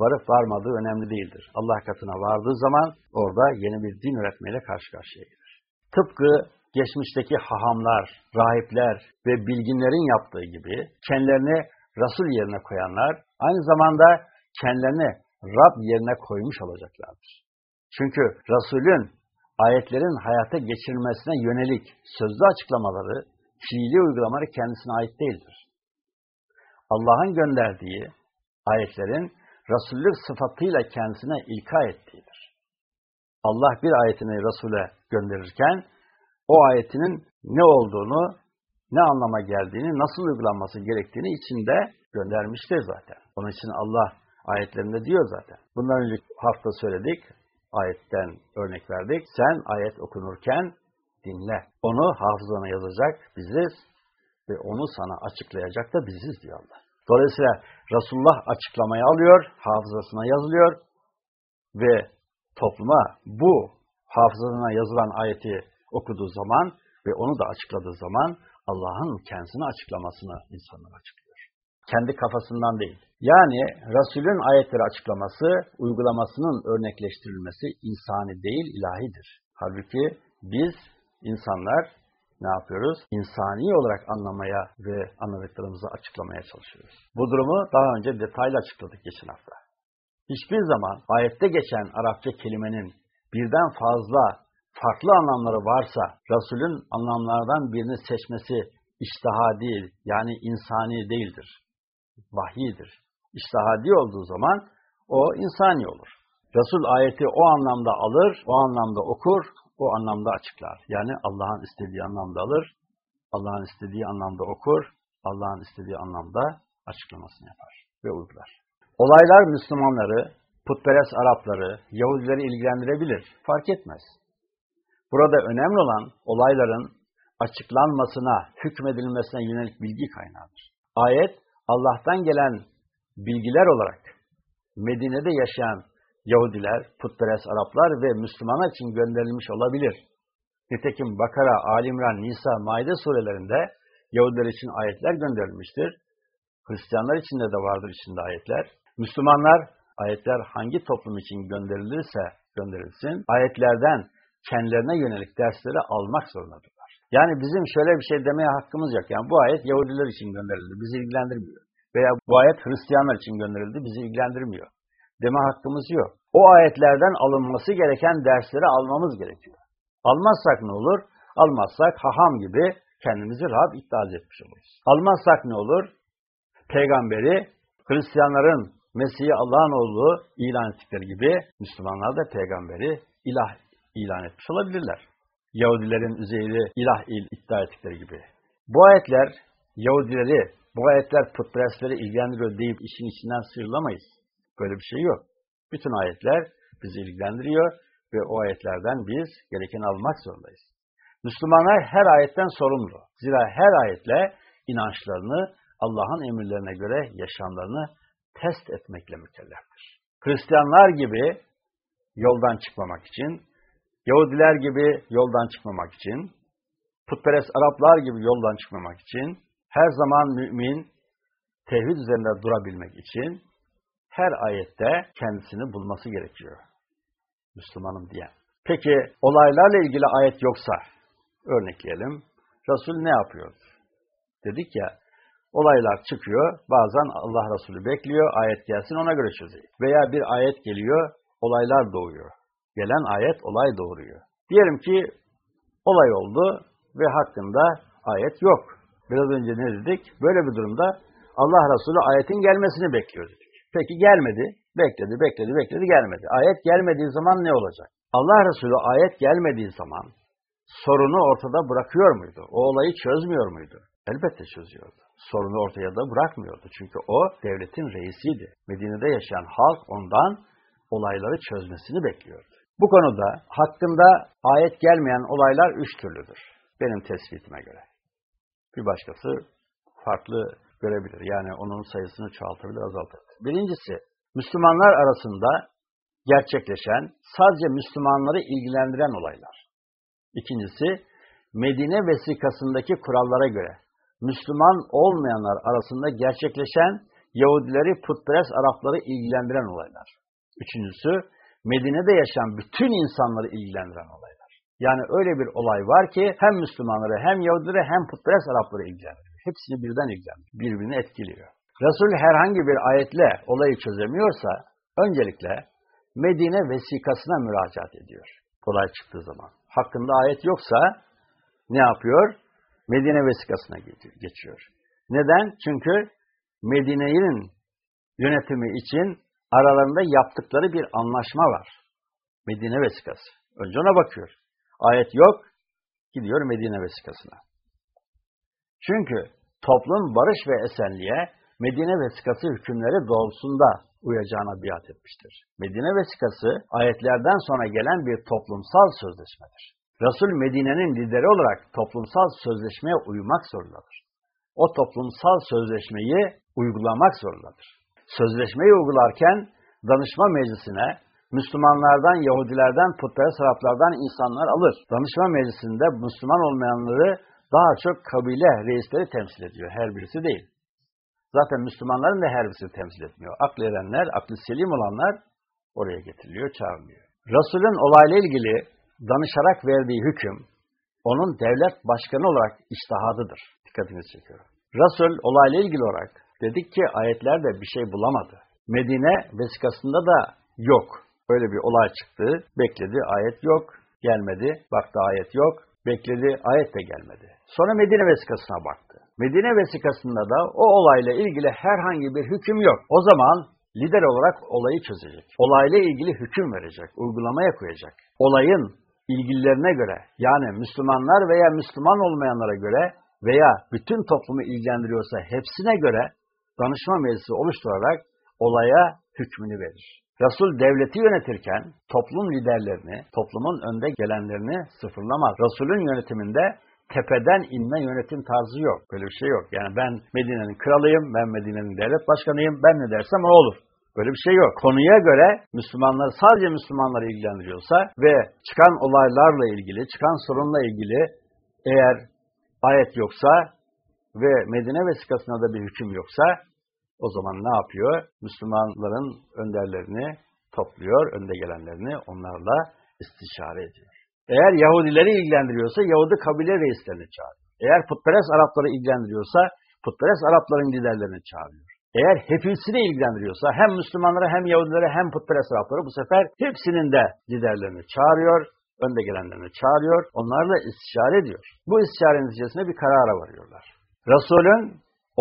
varıp varmadığı önemli değildir. Allah katına vardığı zaman orada yeni bir din üretmeyle karşı karşıya gelir. Tıpkı geçmişteki hahamlar, rahipler ve bilginlerin yaptığı gibi kendilerini Resul yerine koyanlar aynı zamanda kendilerini Rab yerine koymuş olacaklardır. Çünkü Resul'ün ayetlerin hayata geçirilmesine yönelik sözlü açıklamaları, fiili uygulamaları kendisine ait değildir. Allah'ın gönderdiği ayetlerin Resullük sıfatıyla kendisine ilka ettiğidir. Allah bir ayetini Resul'e gönderirken o ayetinin ne olduğunu, ne anlama geldiğini, nasıl uygulanması gerektiğini içinde göndermiştir zaten. Onun için Allah ayetlerinde diyor zaten. Bundan önce hafta söyledik, ayetten örnek verdik. Sen ayet okunurken dinle. Onu hafızana yazacak biziz ve onu sana açıklayacak da biziz diyor Allah. Dolayısıyla Resulullah açıklamayı alıyor, hafızasına yazılıyor ve topluma bu hafızasına yazılan ayeti okuduğu zaman ve onu da açıkladığı zaman Allah'ın kendisini açıklamasını insanlar açıklıyor. Kendi kafasından değil. Yani Resul'ün ayetleri açıklaması, uygulamasının örnekleştirilmesi insani değil, ilahidir. Halbuki biz insanlar ne yapıyoruz? İnsani olarak anlamaya ve anladıklarımızı açıklamaya çalışıyoruz. Bu durumu daha önce detaylı açıkladık geçen hafta. Hiçbir zaman ayette geçen Arapça kelimenin birden fazla farklı anlamları varsa Resul'ün anlamlardan birini seçmesi iştihadi yani insani değildir. Vahiydir. İştihadi olduğu zaman o insani olur. Resul ayeti o anlamda alır, o anlamda okur, o anlamda açıklar. Yani Allah'ın istediği anlamda alır, Allah'ın istediği anlamda okur, Allah'ın istediği anlamda açıklamasını yapar ve uygular. Olaylar Müslümanları, putperest Arapları, Yahudileri ilgilendirebilir. Fark etmez. Burada önemli olan olayların açıklanmasına, hükmedilmesine yönelik bilgi kaynağıdır. Ayet, Allah'tan gelen bilgiler olarak Medine'de yaşayan Yahudiler, putperest Araplar ve Müslümanlar için gönderilmiş olabilir. Nitekim Bakara, Alimran, Nisa, Maide surelerinde Yahudiler için ayetler gönderilmiştir. Hristiyanlar için de vardır içinde ayetler. Müslümanlar, ayetler hangi toplum için gönderilirse gönderilsin, ayetlerden kendilerine yönelik dersleri almak zorundadırlar. Yani bizim şöyle bir şey demeye hakkımız yok. Yani bu ayet Yahudiler için gönderildi, bizi ilgilendirmiyor. Veya bu ayet Hristiyanlar için gönderildi, bizi ilgilendirmiyor deme hakkımız yok. O ayetlerden alınması gereken dersleri almamız gerekiyor. Almazsak ne olur? Almazsak haham gibi kendimizi Rab iddia etmiş oluruz. Almazsak ne olur? Peygamberi Hristiyanların Mesih'i Allah'ın oğlu ilan ettikleri gibi Müslümanlar da peygamberi ilah ilan etmiş olabilirler. Yahudilerin Üzeyr'i ilah il iddia ettikleri gibi. Bu ayetler Yahudileri, bu ayetler putperestleri ilgilendiriyor deyip işin içinden sıyrılamayız. Böyle bir şey yok. Bütün ayetler bizi ilgilendiriyor ve o ayetlerden biz gerekeni almak zorundayız. Müslümanlar her ayetten sorumlu. Zira her ayetle inançlarını Allah'ın emirlerine göre yaşamlarını test etmekle mükelleftir. Hristiyanlar gibi yoldan çıkmamak için, Yahudiler gibi yoldan çıkmamak için, putperest Araplar gibi yoldan çıkmamak için, her zaman mümin, tevhid üzerinde durabilmek için her ayette kendisini bulması gerekiyor. Müslümanım diye. Peki olaylarla ilgili ayet yoksa örnekleyelim. Resul ne yapıyor? Dedik ya olaylar çıkıyor. Bazen Allah Resulü bekliyor. Ayet gelsin ona göre çözeyim. Veya bir ayet geliyor. Olaylar doğuyor. Gelen ayet olay doğuruyor. Diyelim ki olay oldu ve hakkında ayet yok. Biraz önce ne dedik? Böyle bir durumda Allah Resulü ayetin gelmesini bekliyor dedik. Peki gelmedi. Bekledi, bekledi, bekledi, gelmedi. Ayet gelmediği zaman ne olacak? Allah Resulü ayet gelmediği zaman sorunu ortada bırakıyor muydu? O olayı çözmüyor muydu? Elbette çözüyordu. Sorunu ortaya da bırakmıyordu. Çünkü o devletin reisiydi. Medine'de yaşayan halk ondan olayları çözmesini bekliyordu. Bu konuda hakkında ayet gelmeyen olaylar üç türlüdür. Benim tespitime göre. Bir başkası farklı görebilir. Yani onun sayısını çoğaltabilir, azaltabilir. Birincisi, Müslümanlar arasında gerçekleşen, sadece Müslümanları ilgilendiren olaylar. İkincisi, Medine vesikasındaki kurallara göre Müslüman olmayanlar arasında gerçekleşen Yahudileri, putperest Arapları ilgilendiren olaylar. Üçüncüsü, Medine'de yaşayan bütün insanları ilgilendiren olaylar. Yani öyle bir olay var ki hem Müslümanları hem Yahudileri hem putperest Arapları ilgilendiriyor. Hepsini birden ilgilendiriyor. Birbirini etkiliyor. Resul herhangi bir ayetle olayı çözemiyorsa öncelikle Medine vesikasına müracaat ediyor. Olay çıktığı zaman. Hakkında ayet yoksa ne yapıyor? Medine vesikasına geçiyor. Neden? Çünkü Medine'nin yönetimi için aralarında yaptıkları bir anlaşma var. Medine vesikası. Önce ona bakıyor. Ayet yok, gidiyor Medine vesikasına. Çünkü toplum barış ve esenliğe Medine vesikası hükümleri doğrultusunda uyacağına biat etmiştir. Medine vesikası ayetlerden sonra gelen bir toplumsal sözleşmedir. Resul Medine'nin lideri olarak toplumsal sözleşmeye uymak zorundadır. O toplumsal sözleşmeyi uygulamak zorundadır. Sözleşmeyi uygularken danışma meclisine Müslümanlardan, Yahudilerden, putperest Araplardan insanlar alır. Danışma meclisinde Müslüman olmayanları daha çok kabile reisleri temsil ediyor. Her birisi değil. Zaten Müslümanların da her birisi temsil etmiyor. Aklı erenler, aklı selim olanlar oraya getiriliyor, çağrılıyor. Resul'ün olayla ilgili danışarak verdiği hüküm, onun devlet başkanı olarak iştihadıdır. Dikkatinizi çekiyorum. Resul olayla ilgili olarak dedik ki ayetlerde bir şey bulamadı. Medine vesikasında da yok. Böyle bir olay çıktı. Bekledi, ayet yok. Gelmedi. Baktı ayet yok. Bekledi, ayet de gelmedi. Sonra Medine vesikasına baktı. Medine vesikasında da o olayla ilgili herhangi bir hüküm yok. O zaman lider olarak olayı çözecek. Olayla ilgili hüküm verecek, uygulamaya koyacak. Olayın ilgililerine göre yani Müslümanlar veya Müslüman olmayanlara göre veya bütün toplumu ilgilendiriyorsa hepsine göre danışma meclisi oluşturarak olaya hükmünü verir. Resul devleti yönetirken toplum liderlerini, toplumun önde gelenlerini sıfırlamaz. Resulün yönetiminde tepeden inme yönetim tarzı yok. Böyle bir şey yok. Yani ben Medine'nin kralıyım, ben Medine'nin devlet başkanıyım, ben ne dersem o olur. Böyle bir şey yok. Konuya göre Müslümanlar sadece Müslümanları ilgilendiriyorsa ve çıkan olaylarla ilgili, çıkan sorunla ilgili eğer ayet yoksa ve Medine vesikasına da bir hüküm yoksa o zaman ne yapıyor? Müslümanların önderlerini topluyor, önde gelenlerini onlarla istişare ediyor. Eğer Yahudileri ilgilendiriyorsa Yahudi kabile reislerini çağırıyor. Eğer putperest Arapları ilgilendiriyorsa putperest Arapların liderlerini çağırıyor. Eğer hepsini ilgilendiriyorsa hem Müslümanları hem Yahudileri hem putperest Arapları bu sefer hepsinin de liderlerini çağırıyor, önde gelenlerini çağırıyor, onlarla istişare ediyor. Bu istişare neticesinde bir karara varıyorlar. Resulün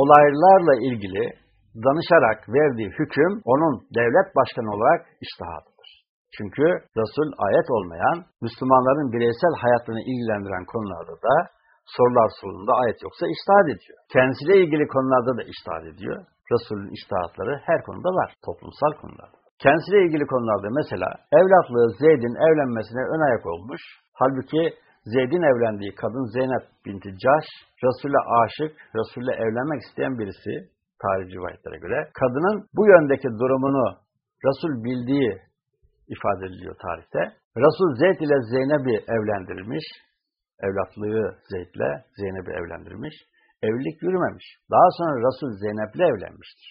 olaylarla ilgili danışarak verdiği hüküm onun devlet başkanı olarak iştihadıdır. Çünkü Resul ayet olmayan, Müslümanların bireysel hayatını ilgilendiren konularda da sorular sorulunda ayet yoksa iştahat ediyor. Kendisiyle ilgili konularda da iştahat ediyor. Resulün iştahatları her konuda var, toplumsal konularda. Kendisiyle ilgili konularda mesela evlatlığı Zeyd'in evlenmesine ön ayak olmuş. Halbuki Zeyd'in evlendiği kadın Zeynep binti Caş, Resul'e aşık, Resul'le evlenmek isteyen birisi tarih rivayetlere göre. Kadının bu yöndeki durumunu Resul bildiği ifade ediliyor tarihte. Resul Zeyd ile Zeynep'i evlendirilmiş. Evlatlığı Zeyd'le Zeynep'i evlendirmiş. Evlilik yürümemiş. Daha sonra Resul Zeynep'le evlenmiştir.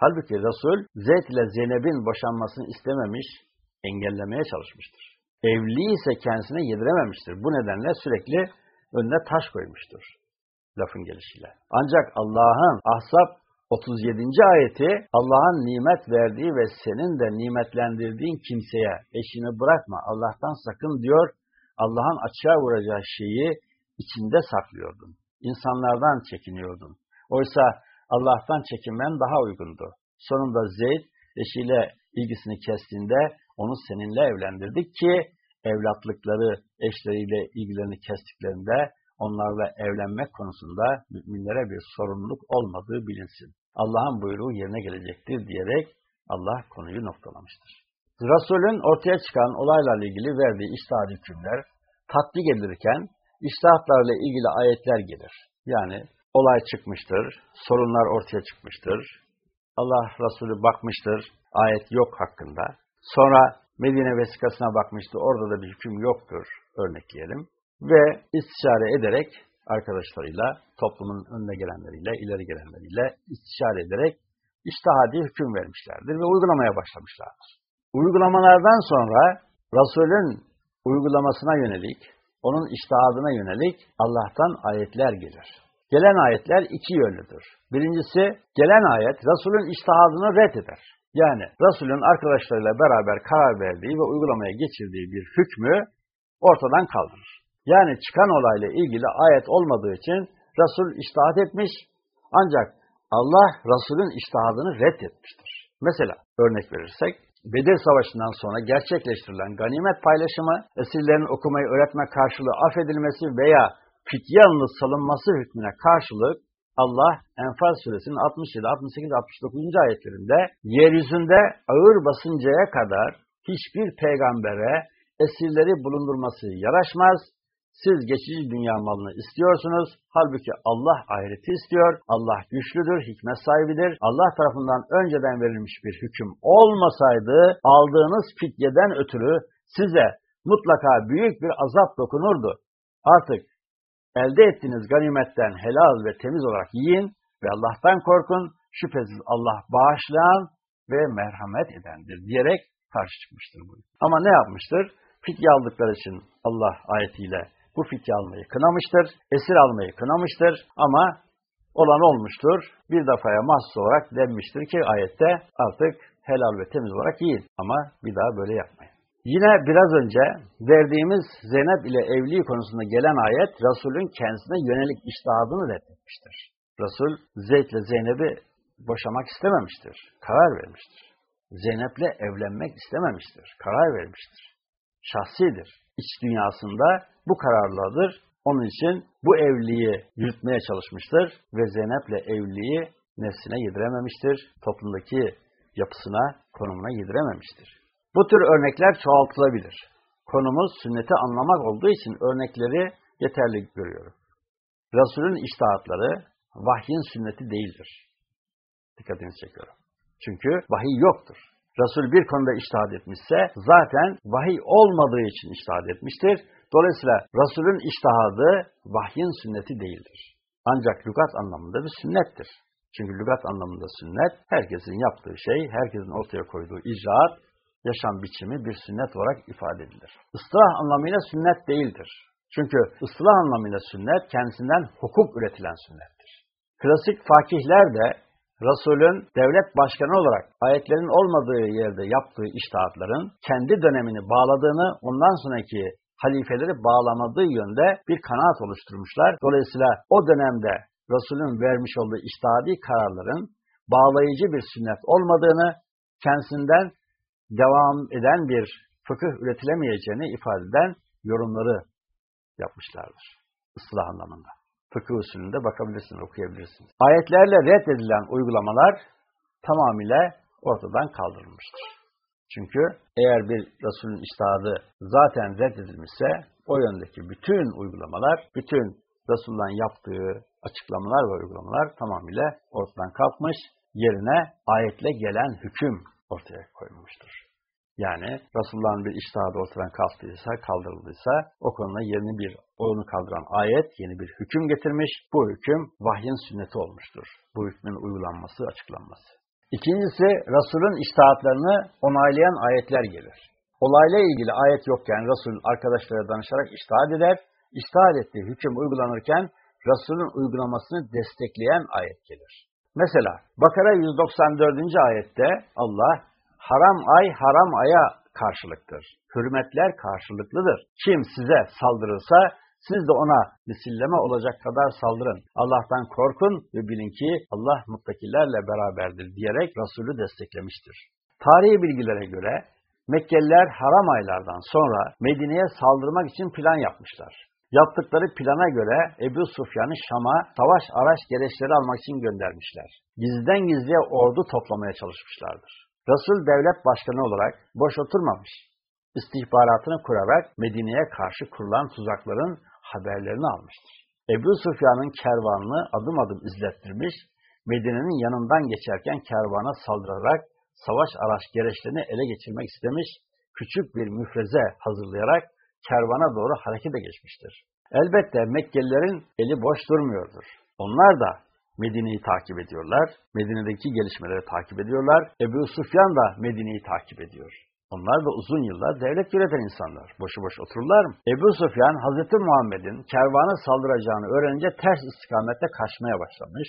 Halbuki Resul Zeyd ile Zeynep'in boşanmasını istememiş, engellemeye çalışmıştır. Evliliği ise kendisine yedirememiştir. Bu nedenle sürekli önüne taş koymuştur. Lafın gelişiyle. Ancak Allah'ın Ahzab 37. ayeti Allah'ın nimet verdiği ve senin de nimetlendirdiğin kimseye eşini bırakma Allah'tan sakın diyor. Allah'ın açığa vuracağı şeyi içinde saklıyordun. İnsanlardan çekiniyordun. Oysa Allah'tan çekinmen daha uygundu. Sonunda Zeyd eşiyle ilgisini kestiğinde onu seninle evlendirdik ki evlatlıkları eşleriyle ilgilerini kestiklerinde onlarla evlenmek konusunda müminlere bir sorumluluk olmadığı bilinsin. Allah'ın buyruğu yerine gelecektir diyerek Allah konuyu noktalamıştır. Resulün ortaya çıkan olaylarla ilgili verdiği iştahat hükümler tatbik edilirken iştahatlarla ilgili ayetler gelir. Yani olay çıkmıştır, sorunlar ortaya çıkmıştır. Allah Resulü bakmıştır, ayet yok hakkında. Sonra Medine vesikasına bakmıştı, orada da bir hüküm yoktur örnekleyelim. Ve istişare ederek arkadaşlarıyla, toplumun önüne gelenleriyle, ileri gelenleriyle istişare ederek iştihadi hüküm vermişlerdir ve uygulamaya başlamışlardır. Uygulamalardan sonra Resulün uygulamasına yönelik, onun iştihadına yönelik Allah'tan ayetler gelir. Gelen ayetler iki yönlüdür. Birincisi, gelen ayet Resulün iştihadını red eder. Yani Resulün arkadaşlarıyla beraber karar verdiği ve uygulamaya geçirdiği bir hükmü ortadan kaldırır. Yani çıkan olayla ilgili ayet olmadığı için Resul iştahat etmiş ancak Allah Resulün iştihadını reddetmiştir. Mesela örnek verirsek Bedir Savaşı'ndan sonra gerçekleştirilen ganimet paylaşımı, esirlerin okumayı öğretme karşılığı affedilmesi veya alınıp salınması hükmüne karşılık Allah Enfal suresinin 67, 68, 69. ayetlerinde yeryüzünde ağır basıncaya kadar hiçbir peygambere esirleri bulundurması yaraşmaz. Siz geçici dünya malını istiyorsunuz. Halbuki Allah ahireti istiyor. Allah güçlüdür, hikmet sahibidir. Allah tarafından önceden verilmiş bir hüküm olmasaydı aldığınız fidyeden ötürü size mutlaka büyük bir azap dokunurdu. Artık elde ettiğiniz ganimetten helal ve temiz olarak yiyin ve Allah'tan korkun. Şüphesiz Allah bağışlayan ve merhamet edendir diyerek karşı çıkmıştır. Ama ne yapmıştır? Fidye aldıkları için Allah ayetiyle bu fitye almayı kınamıştır, esir almayı kınamıştır ama olan olmuştur. Bir defaya mahsus olarak denmiştir ki ayette artık helal ve temiz olarak yiyin ama bir daha böyle yapmayın. Yine biraz önce verdiğimiz Zeynep ile evliliği konusunda gelen ayet Resul'ün kendisine yönelik iştihadını reddetmiştir. Resul Zeyd ile Zeynep'i boşamak istememiştir. Karar vermiştir. Zeynep'le evlenmek istememiştir. Karar vermiştir. Şahsidir. İç dünyasında bu kararlıdır. Onun için bu evliliği yürütmeye çalışmıştır ve Zeynep'le evliliği nefsine yedirememiştir. Toplumdaki yapısına, konumuna yedirememiştir. Bu tür örnekler çoğaltılabilir. Konumuz sünneti anlamak olduğu için örnekleri yeterli görüyorum. Resulün iştahatları vahyin sünneti değildir. Dikkatinizi çekiyorum. Çünkü vahiy yoktur. Resul bir konuda iştahat etmişse zaten vahiy olmadığı için iştahat etmiştir. Dolayısıyla Resulün iştahadı vahyin sünneti değildir. Ancak lügat anlamında bir sünnettir. Çünkü lügat anlamında sünnet, herkesin yaptığı şey, herkesin ortaya koyduğu icraat, yaşam biçimi bir sünnet olarak ifade edilir. Islah anlamıyla sünnet değildir. Çünkü ıslah anlamıyla sünnet, kendisinden hukuk üretilen sünnettir. Klasik fakihler de Resul'ün devlet başkanı olarak ayetlerin olmadığı yerde yaptığı iştahatların kendi dönemini bağladığını, ondan sonraki halifeleri bağlamadığı yönde bir kanaat oluşturmuşlar. Dolayısıyla o dönemde Resul'ün vermiş olduğu iştihadi kararların bağlayıcı bir sünnet olmadığını, kendisinden devam eden bir fıkıh üretilemeyeceğini ifade eden yorumları yapmışlardır. Islah anlamında. Fıkıh usulünde bakabilirsiniz, okuyabilirsiniz. Ayetlerle reddedilen uygulamalar tamamıyla ortadan kaldırılmıştır. Çünkü eğer bir Resulün iştahadı zaten reddedilmişse o yöndeki bütün uygulamalar, bütün Resulullah'ın yaptığı açıklamalar ve uygulamalar tamamıyla ortadan kalkmış, yerine ayetle gelen hüküm ortaya koyulmuştur. Yani Resulullah'ın bir iştihadı ortadan kalktıysa, kaldırıldıysa o konuda yeni bir onu kaldıran ayet, yeni bir hüküm getirmiş. Bu hüküm vahyin sünneti olmuştur. Bu hükmün uygulanması, açıklanması. İkincisi, Resul'ün iştahatlarını onaylayan ayetler gelir. Olayla ilgili ayet yokken Resul arkadaşlara danışarak iştahat eder. İştahat ettiği hüküm uygulanırken Resul'ün uygulamasını destekleyen ayet gelir. Mesela Bakara 194. ayette Allah haram ay haram aya karşılıktır. Hürmetler karşılıklıdır. Kim size saldırırsa siz de ona misilleme olacak kadar saldırın. Allah'tan korkun ve bilin ki Allah muttakilerle beraberdir diyerek Resulü desteklemiştir. Tarihi bilgilere göre Mekkeliler haram aylardan sonra Medine'ye saldırmak için plan yapmışlar. Yaptıkları plana göre Ebu Sufyan'ı Şam'a savaş araç gereçleri almak için göndermişler. Gizliden gizliye ordu toplamaya çalışmışlardır. Resul devlet başkanı olarak boş oturmamış. İstihbaratını kurarak Medine'ye karşı kurulan tuzakların haberlerini almıştır. Ebu Sufyan'ın kervanını adım adım izlettirmiş, Medine'nin yanından geçerken kervana saldırarak savaş araç gereçlerini ele geçirmek istemiş, küçük bir müfreze hazırlayarak kervana doğru harekete geçmiştir. Elbette Mekkelilerin eli boş durmuyordur. Onlar da Medine'yi takip ediyorlar. Medine'deki gelişmeleri takip ediyorlar. Ebu Sufyan da Medine'yi takip ediyor. Onlar da uzun yıllar devlet yöneten insanlar. Boşu boş otururlar mı? Ebu Sufyan, Hazreti Muhammed'in kervanı saldıracağını öğrenince ters istikamette kaçmaya başlamış.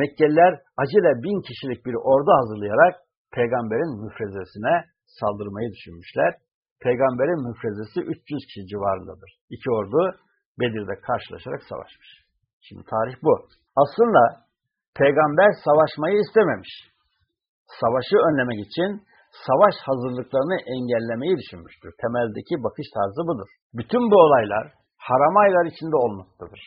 Mekkeliler acele bin kişilik bir ordu hazırlayarak peygamberin müfrezesine saldırmayı düşünmüşler. Peygamberin müfrezesi 300 kişi civarındadır. İki ordu Bedir'de karşılaşarak savaşmış. Şimdi tarih bu. Aslında peygamber savaşmayı istememiş. Savaşı önlemek için savaş hazırlıklarını engellemeyi düşünmüştür. Temeldeki bakış tarzı budur. Bütün bu olaylar haram aylar içinde olmaktadır.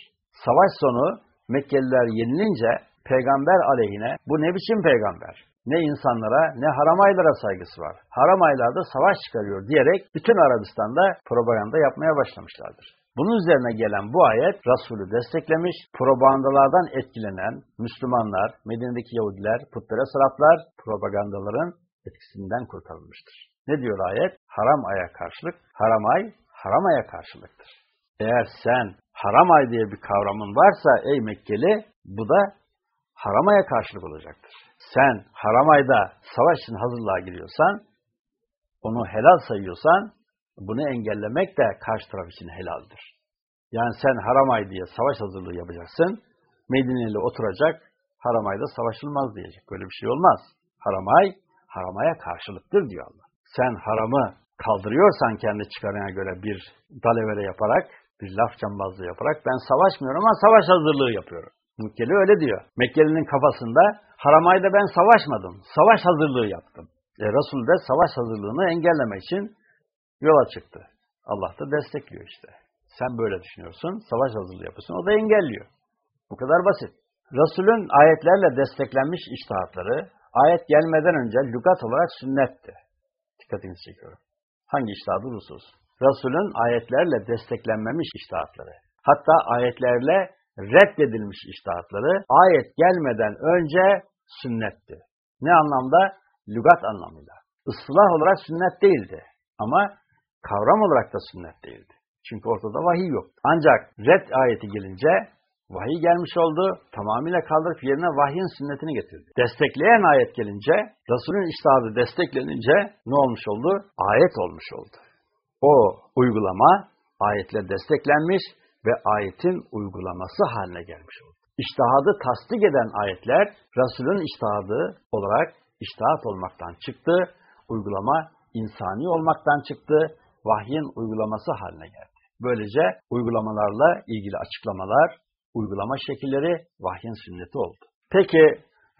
Savaş sonu Mekkeliler yenilince peygamber aleyhine bu ne biçim peygamber? Ne insanlara ne haram aylara saygısı var. Haram aylarda savaş çıkarıyor diyerek bütün Arabistan'da propaganda yapmaya başlamışlardır. Bunun üzerine gelen bu ayet Resulü desteklemiş, propagandalardan etkilenen Müslümanlar, Medine'deki Yahudiler, putperest Araplar propagandaların etkisinden kurtarılmıştır. Ne diyor ayet? Haram aya karşılık, haram ay, haram aya karşılıktır. Eğer sen haram ay diye bir kavramın varsa ey Mekkeli, bu da haram aya karşılık olacaktır. Sen haram ayda savaş için hazırlığa giriyorsan, onu helal sayıyorsan, bunu engellemek de karşı taraf için helaldir. Yani sen haram ay diye savaş hazırlığı yapacaksın. Medine'li oturacak, haram ayda savaşılmaz diyecek. Böyle bir şey olmaz. Haram ay, haramaya karşılıktır diyor Allah. Sen haramı kaldırıyorsan kendi çıkarına göre bir dalevere yaparak, bir laf cambazlığı yaparak ben savaşmıyorum ama savaş hazırlığı yapıyorum. Mekkeli öyle diyor. Mekkeli'nin kafasında haram ayda ben savaşmadım, savaş hazırlığı yaptım. E, Resul de savaş hazırlığını engellemek için yola çıktı. Allah da destekliyor işte. Sen böyle düşünüyorsun, savaş hazırlığı yapıyorsun, o da engelliyor. Bu kadar basit. Resul'ün ayetlerle desteklenmiş iştahatları, ayet gelmeden önce lügat olarak sünnetti. Dikkatinizi çekiyorum. Hangi iştahat husus? Resul'ün ayetlerle desteklenmemiş iştahatları. Hatta ayetlerle reddedilmiş iştahatları ayet gelmeden önce sünnetti. Ne anlamda? Lügat anlamıyla. Islah olarak sünnet değildi. Ama kavram olarak da sünnet değildi. Çünkü ortada vahiy yok. Ancak red ayeti gelince vahiy gelmiş oldu, tamamıyla kaldırıp yerine vahyin sünnetini getirdi. Destekleyen ayet gelince, Resulün iştahadı desteklenince ne olmuş oldu? Ayet olmuş oldu. O uygulama ayetle desteklenmiş ve ayetin uygulaması haline gelmiş oldu. İştihadı tasdik eden ayetler Resulün iştihadı olarak iştihat olmaktan çıktı, uygulama insani olmaktan çıktı, vahyin uygulaması haline geldi. Böylece uygulamalarla ilgili açıklamalar, uygulama şekilleri vahyin sünneti oldu. Peki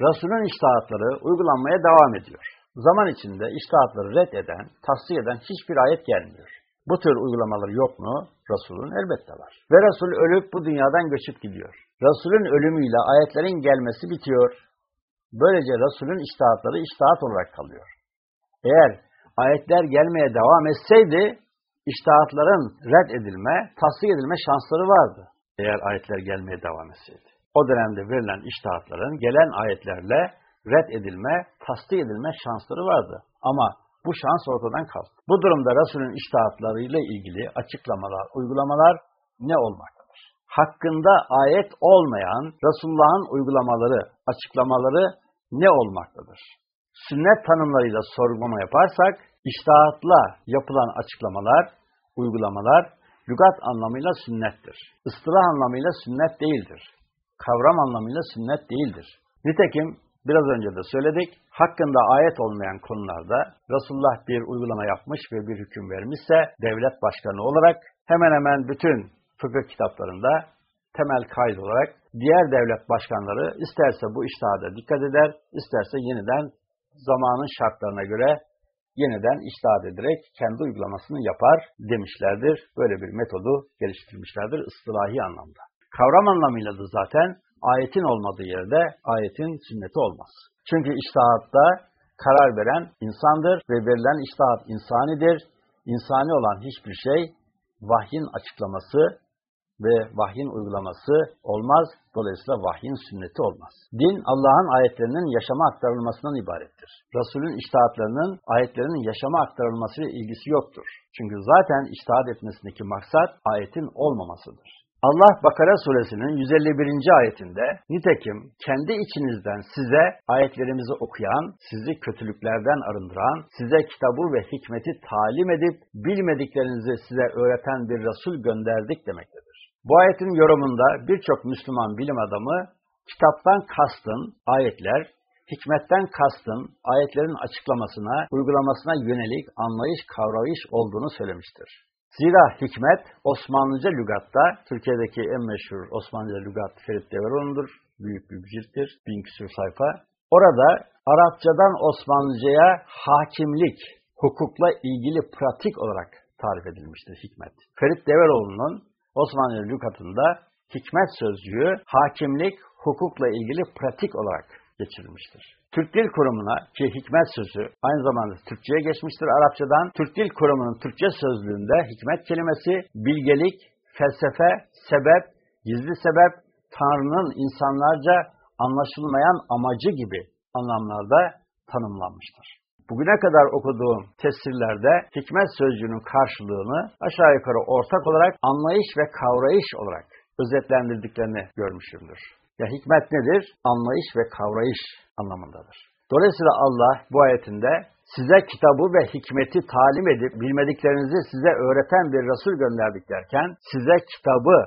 Resulün iştahatları uygulanmaya devam ediyor. Zaman içinde iştahatları red eden, tasdik eden hiçbir ayet gelmiyor. Bu tür uygulamalar yok mu? Resulün elbette var. Ve Resul ölüp bu dünyadan göçüp gidiyor. Resulün ölümüyle ayetlerin gelmesi bitiyor. Böylece Resulün iştahatları iştahat olarak kalıyor. Eğer ayetler gelmeye devam etseydi, iştahatların red edilme, tasdik edilme şansları vardı. Eğer ayetler gelmeye devam etseydi. O dönemde verilen iştahatların gelen ayetlerle red edilme, tasdik edilme şansları vardı. Ama bu şans ortadan kalktı. Bu durumda Resulün iştahatlarıyla ilgili açıklamalar, uygulamalar ne olmaktadır? Hakkında ayet olmayan Resulullah'ın uygulamaları, açıklamaları ne olmaktadır? Sünnet tanımlarıyla sorgulama yaparsak, iştahatla yapılan açıklamalar, uygulamalar, lügat anlamıyla sünnettir. Istılah anlamıyla sünnet değildir. Kavram anlamıyla sünnet değildir. Nitekim biraz önce de söyledik, hakkında ayet olmayan konularda Resulullah bir uygulama yapmış ve bir hüküm vermişse, devlet başkanı olarak hemen hemen bütün fıkıh kitaplarında temel kayıt olarak diğer devlet başkanları isterse bu iştihada dikkat eder, isterse yeniden zamanın şartlarına göre yeniden iştahat ederek kendi uygulamasını yapar demişlerdir. Böyle bir metodu geliştirmişlerdir ıstılahi anlamda. Kavram anlamıyla da zaten ayetin olmadığı yerde ayetin sünneti olmaz. Çünkü iştahatta karar veren insandır ve verilen iştahat insanidir. İnsani olan hiçbir şey vahyin açıklaması ve vahyin uygulaması olmaz. Dolayısıyla vahyin sünneti olmaz. Din Allah'ın ayetlerinin yaşama aktarılmasından ibarettir. Resulün iştahatlarının ayetlerinin yaşama aktarılmasıyla ilgisi yoktur. Çünkü zaten iştahat etmesindeki maksat ayetin olmamasıdır. Allah Bakara suresinin 151. ayetinde nitekim kendi içinizden size ayetlerimizi okuyan, sizi kötülüklerden arındıran, size kitabı ve hikmeti talim edip bilmediklerinizi size öğreten bir Resul gönderdik demektedir. Bu ayetin yorumunda birçok Müslüman bilim adamı kitaptan kastın ayetler, hikmetten kastın ayetlerin açıklamasına, uygulamasına yönelik anlayış, kavrayış olduğunu söylemiştir. Zira hikmet Osmanlıca lügatta, Türkiye'deki en meşhur Osmanlıca lügat Ferit Deveroğlu'ndur. Büyük bir cilttir, bin küsur sayfa. Orada Arapçadan Osmanlıcaya hakimlik, hukukla ilgili pratik olarak tarif edilmiştir hikmet. Ferit Deveroğlu'nun Osmanlı lügatında hikmet sözcüğü hakimlik, hukukla ilgili pratik olarak geçirilmiştir. Türk Dil Kurumu'na ki hikmet sözü aynı zamanda Türkçe'ye geçmiştir Arapçadan. Türk Dil Kurumu'nun Türkçe sözlüğünde hikmet kelimesi bilgelik, felsefe, sebep, gizli sebep, Tanrı'nın insanlarca anlaşılmayan amacı gibi anlamlarda tanımlanmıştır. Bugüne kadar okuduğum tefsirlerde hikmet sözcüğünün karşılığını aşağı yukarı ortak olarak anlayış ve kavrayış olarak özetlendirdiklerini görmüşümdür. Ya hikmet nedir? Anlayış ve kavrayış anlamındadır. Dolayısıyla Allah bu ayetinde size kitabı ve hikmeti talim edip bilmediklerinizi size öğreten bir Resul gönderdik derken size kitabı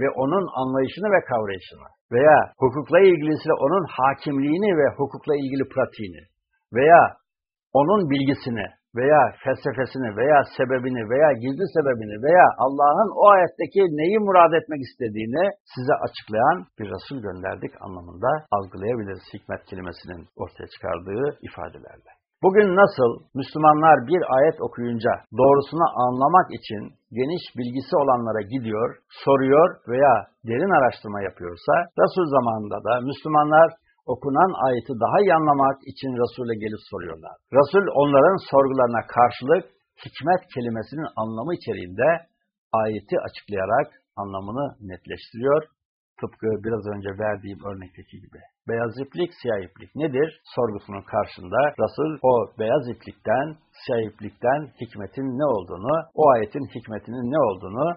ve onun anlayışını ve kavrayışını veya hukukla ilgilisiyle onun hakimliğini ve hukukla ilgili pratiğini veya onun bilgisini veya felsefesini veya sebebini veya gizli sebebini veya Allah'ın o ayetteki neyi murad etmek istediğini size açıklayan bir Resul gönderdik anlamında algılayabiliriz hikmet kelimesinin ortaya çıkardığı ifadelerle. Bugün nasıl Müslümanlar bir ayet okuyunca doğrusunu anlamak için geniş bilgisi olanlara gidiyor, soruyor veya derin araştırma yapıyorsa, Resul zamanında da Müslümanlar okunan ayeti daha iyi anlamak için Resul'e gelip soruyorlar. Resul onların sorgularına karşılık hikmet kelimesinin anlamı içeriğinde ayeti açıklayarak anlamını netleştiriyor. Tıpkı biraz önce verdiğim örnekteki gibi. Beyaz iplik, siyah iplik nedir? Sorgusunun karşında Resul o beyaz iplikten, siyah iplikten hikmetin ne olduğunu, o ayetin hikmetinin ne olduğunu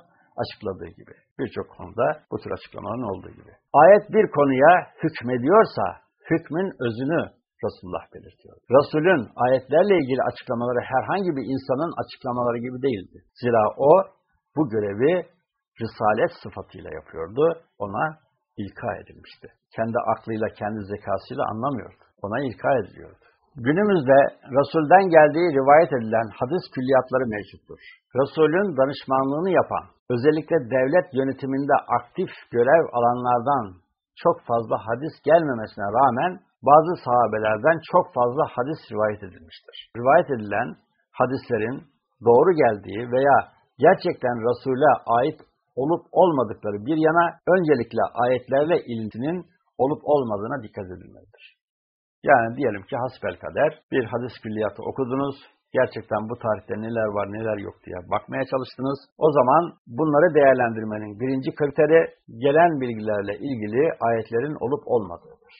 açıkladığı gibi. Birçok konuda bu tür açıklamaların olduğu gibi. Ayet bir konuya hükmediyorsa hükmün özünü Resulullah belirtiyor. Resulün ayetlerle ilgili açıklamaları herhangi bir insanın açıklamaları gibi değildi. Zira o bu görevi risalet sıfatıyla yapıyordu. Ona ilka edilmişti. Kendi aklıyla, kendi zekasıyla anlamıyordu. Ona ilka ediliyordu. Günümüzde Resul'den geldiği rivayet edilen hadis külliyatları mevcuttur. Resul'ün danışmanlığını yapan, özellikle devlet yönetiminde aktif görev alanlardan çok fazla hadis gelmemesine rağmen bazı sahabelerden çok fazla hadis rivayet edilmiştir. Rivayet edilen hadislerin doğru geldiği veya gerçekten Resul'e ait olup olmadıkları bir yana öncelikle ayetlerle ilintinin olup olmadığına dikkat edilmelidir. Yani diyelim ki hasbel kader bir hadis külliyatı okudunuz, gerçekten bu tarihte neler var neler yok diye bakmaya çalıştınız. O zaman bunları değerlendirmenin birinci kriteri gelen bilgilerle ilgili ayetlerin olup olmadığıdır.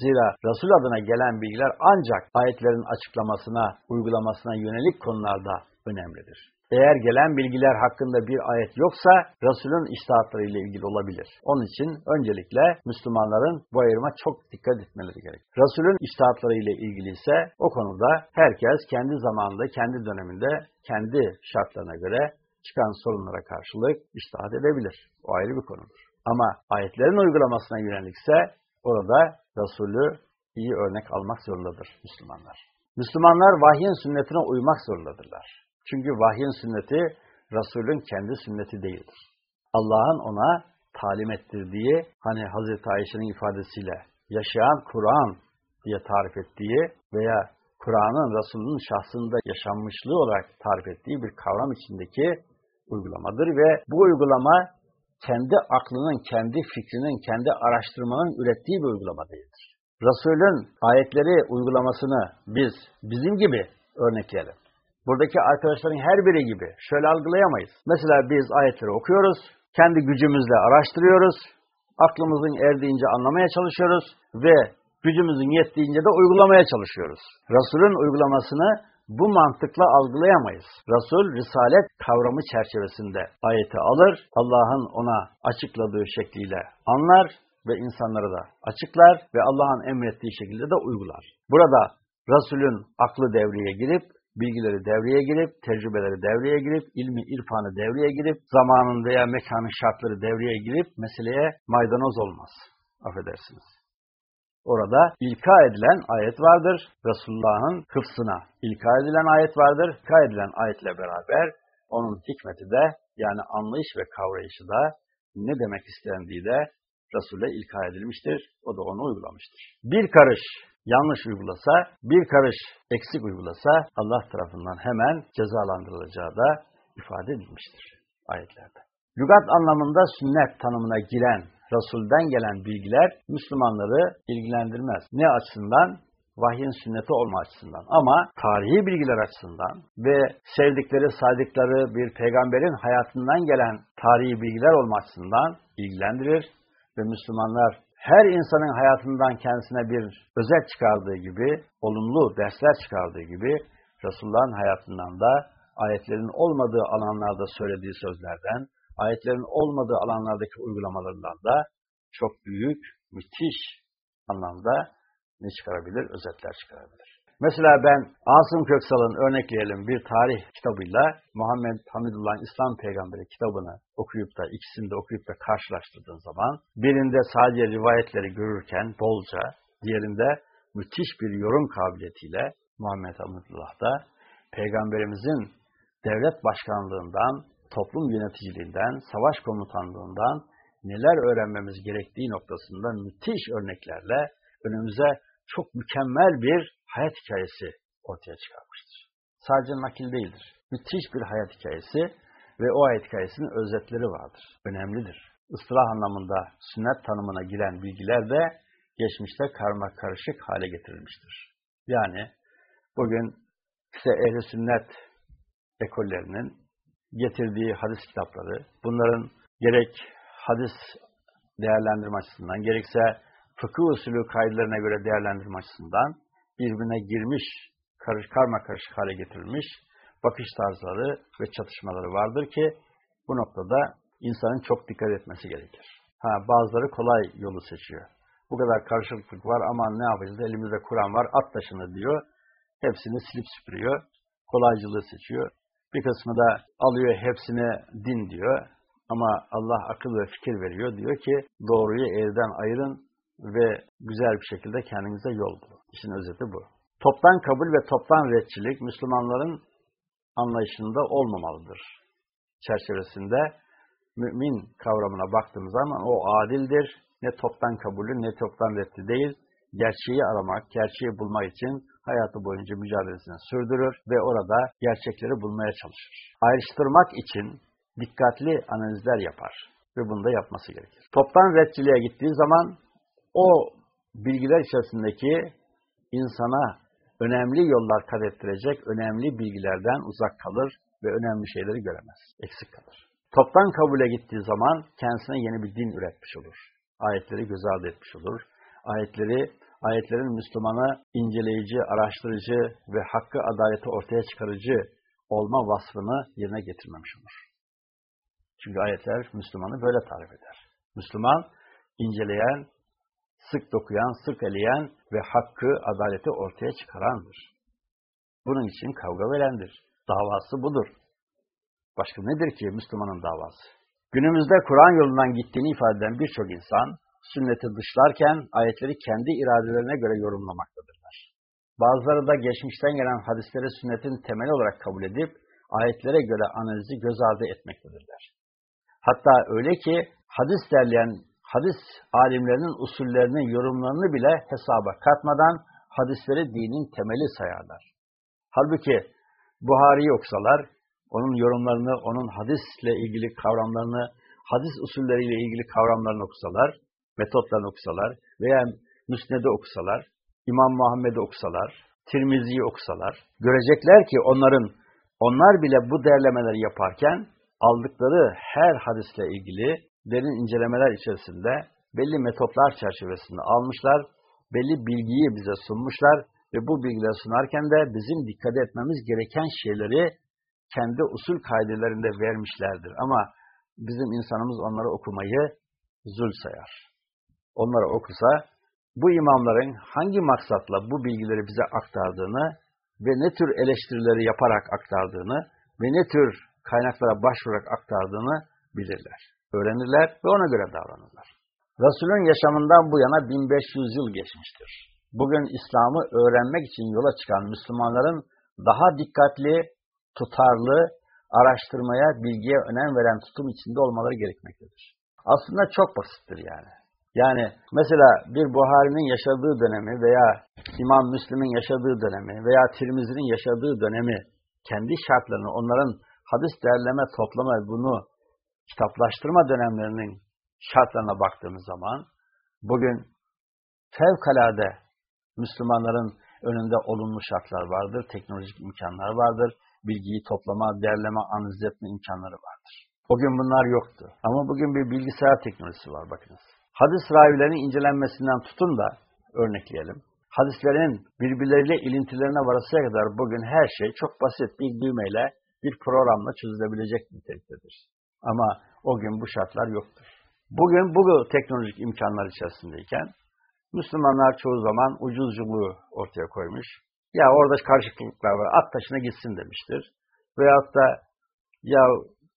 Zira Resul adına gelen bilgiler ancak ayetlerin açıklamasına, uygulamasına yönelik konularda önemlidir. Eğer gelen bilgiler hakkında bir ayet yoksa Resul'ün iştahatları ile ilgili olabilir. Onun için öncelikle Müslümanların bu ayrıma çok dikkat etmeleri gerek. Resul'ün iştahatları ile ilgili ise o konuda herkes kendi zamanında, kendi döneminde, kendi şartlarına göre çıkan sorunlara karşılık iştahat edebilir. O ayrı bir konudur. Ama ayetlerin uygulamasına yönelikse orada Resul'ü iyi örnek almak zorundadır Müslümanlar. Müslümanlar vahyin sünnetine uymak zorundadırlar. Çünkü vahyin sünneti Resul'ün kendi sünneti değildir. Allah'ın ona talim ettirdiği, hani Hazreti Ayşe'nin ifadesiyle yaşayan Kur'an diye tarif ettiği veya Kur'an'ın Resul'ün şahsında yaşanmışlığı olarak tarif ettiği bir kavram içindeki uygulamadır ve bu uygulama kendi aklının, kendi fikrinin, kendi araştırmanın ürettiği bir uygulama değildir. Resul'ün ayetleri uygulamasını biz bizim gibi örnekleyelim buradaki arkadaşların her biri gibi şöyle algılayamayız. Mesela biz ayetleri okuyoruz, kendi gücümüzle araştırıyoruz, aklımızın erdiğince anlamaya çalışıyoruz ve gücümüzün yettiğince de uygulamaya çalışıyoruz. Resul'ün uygulamasını bu mantıkla algılayamayız. Resul, Risalet kavramı çerçevesinde ayeti alır, Allah'ın ona açıkladığı şekliyle anlar ve insanlara da açıklar ve Allah'ın emrettiği şekilde de uygular. Burada Resul'ün aklı devreye girip bilgileri devreye girip, tecrübeleri devreye girip, ilmi, irfanı devreye girip, zamanın veya mekanın şartları devreye girip meseleye maydanoz olmaz. Affedersiniz. Orada ilka edilen ayet vardır. Resulullah'ın hıfsına ilka edilen ayet vardır. İlka edilen ayetle beraber onun hikmeti de yani anlayış ve kavrayışı da ne demek istendiği de Resul'e ilka edilmiştir. O da onu uygulamıştır. Bir karış yanlış uygulasa, bir karış eksik uygulasa Allah tarafından hemen cezalandırılacağı da ifade edilmiştir ayetlerde. Lügat anlamında sünnet tanımına giren Resul'den gelen bilgiler Müslümanları ilgilendirmez. Ne açısından? Vahyin sünneti olma açısından. Ama tarihi bilgiler açısından ve sevdikleri, saydıkları bir peygamberin hayatından gelen tarihi bilgiler olma açısından ilgilendirir ve Müslümanlar her insanın hayatından kendisine bir özet çıkardığı gibi, olumlu dersler çıkardığı gibi, Resulullah'ın hayatından da ayetlerin olmadığı alanlarda söylediği sözlerden, ayetlerin olmadığı alanlardaki uygulamalarından da çok büyük, müthiş anlamda ne çıkarabilir? Özetler çıkarabilir. Mesela ben Asım Köksal'ın örnekleyelim bir tarih kitabıyla Muhammed Hamidullah'ın İslam Peygamberi kitabını okuyup da ikisini de okuyup da karşılaştırdığın zaman birinde sadece rivayetleri görürken bolca, diğerinde müthiş bir yorum kabiliyetiyle Muhammed Hamidullah'da Peygamberimizin devlet başkanlığından, toplum yöneticiliğinden, savaş komutanlığından neler öğrenmemiz gerektiği noktasında müthiş örneklerle önümüze çok mükemmel bir hayat hikayesi ortaya çıkarmıştır. Sadece nakil değildir. Müthiş bir hayat hikayesi ve o hayat hikayesinin özetleri vardır. Önemlidir. Islah anlamında sünnet tanımına giren bilgiler de geçmişte karma karışık hale getirilmiştir. Yani bugün ise ehli sünnet ekollerinin getirdiği hadis kitapları, bunların gerek hadis değerlendirme açısından, gerekse fıkıh usulü kaydelerine göre değerlendirme açısından birbirine girmiş, karış, karma karışık hale getirilmiş bakış tarzları ve çatışmaları vardır ki bu noktada insanın çok dikkat etmesi gerekir. Ha, bazıları kolay yolu seçiyor. Bu kadar karışıklık var ama ne yapacağız? Elimizde Kur'an var, at taşını diyor. Hepsini silip süpürüyor. Kolaycılığı seçiyor. Bir kısmı da alıyor hepsine din diyor. Ama Allah akıl ve fikir veriyor. Diyor ki doğruyu evden ayırın ve güzel bir şekilde kendinize yol bulun. İşin özeti bu. Toptan kabul ve toptan redçilik Müslümanların anlayışında olmamalıdır. Çerçevesinde mümin kavramına baktığımız zaman o adildir. Ne toptan kabulü ne toptan reddi değil. Gerçeği aramak, gerçeği bulmak için hayatı boyunca mücadelesini sürdürür ve orada gerçekleri bulmaya çalışır. Ayrıştırmak için dikkatli analizler yapar ve bunu da yapması gerekir. Toptan redçiliğe gittiği zaman o bilgiler içerisindeki insana önemli yollar kat ettirecek önemli bilgilerden uzak kalır ve önemli şeyleri göremez, eksik kalır. Toptan kabule gittiği zaman kendisine yeni bir din üretmiş olur. Ayetleri göz ardı etmiş olur. Ayetleri, ayetlerin Müslümanı inceleyici, araştırıcı ve hakkı adaleti ortaya çıkarıcı olma vasfını yerine getirmemiş olur. Çünkü ayetler Müslümanı böyle tarif eder. Müslüman, inceleyen, sık dokuyan, sık eleyen ve hakkı, adaleti ortaya çıkarandır. Bunun için kavga verendir. Davası budur. Başka nedir ki Müslümanın davası? Günümüzde Kur'an yolundan gittiğini ifade eden birçok insan, sünneti dışlarken ayetleri kendi iradelerine göre yorumlamaktadırlar. Bazıları da geçmişten gelen hadisleri sünnetin temeli olarak kabul edip, ayetlere göre analizi göz ardı etmektedirler. Hatta öyle ki hadis derleyen hadis alimlerinin usullerinin yorumlarını bile hesaba katmadan hadisleri dinin temeli sayarlar. Halbuki Buhari'yi okusalar, onun yorumlarını, onun hadisle ilgili kavramlarını, hadis usulleriyle ilgili kavramlarını okusalar, metotlarını okusalar veya Müsned'i okusalar, İmam Muhammed'i okusalar, Tirmizi'yi okusalar, görecekler ki onların, onlar bile bu değerlemeleri yaparken aldıkları her hadisle ilgili derin incelemeler içerisinde belli metotlar çerçevesinde almışlar, belli bilgiyi bize sunmuşlar ve bu bilgileri sunarken de bizim dikkat etmemiz gereken şeyleri kendi usul kaidelerinde vermişlerdir. Ama bizim insanımız onları okumayı zul sayar. Onları okusa, bu imamların hangi maksatla bu bilgileri bize aktardığını ve ne tür eleştirileri yaparak aktardığını ve ne tür kaynaklara başvurarak aktardığını bilirler. Öğrenirler ve ona göre davranırlar. Resulün yaşamından bu yana 1500 yıl geçmiştir. Bugün İslam'ı öğrenmek için yola çıkan Müslümanların daha dikkatli, tutarlı, araştırmaya, bilgiye önem veren tutum içinde olmaları gerekmektedir. Aslında çok basittir yani. Yani mesela bir Buhari'nin yaşadığı dönemi veya İmam Müslim'in yaşadığı dönemi veya Tirmizi'nin yaşadığı dönemi kendi şartlarını, onların hadis derleme, toplama bunu kitaplaştırma dönemlerinin şartlarına baktığımız zaman bugün fevkalade Müslümanların önünde olumlu şartlar vardır, teknolojik imkanlar vardır, bilgiyi toplama, derleme, analiz etme imkanları vardır. O gün bunlar yoktu. Ama bugün bir bilgisayar teknolojisi var bakınız. Hadis ravilerinin incelenmesinden tutun da örnekleyelim. Hadislerin birbirleriyle ilintilerine varasıya kadar bugün her şey çok basit bir düğmeyle, bir programla çözülebilecek niteliktedir. Ama o gün bu şartlar yoktur. Bugün bu teknolojik imkanlar içerisindeyken Müslümanlar çoğu zaman ucuzculuğu ortaya koymuş. Ya orada karışıklıklar var, at taşına gitsin demiştir. Veyahut da ya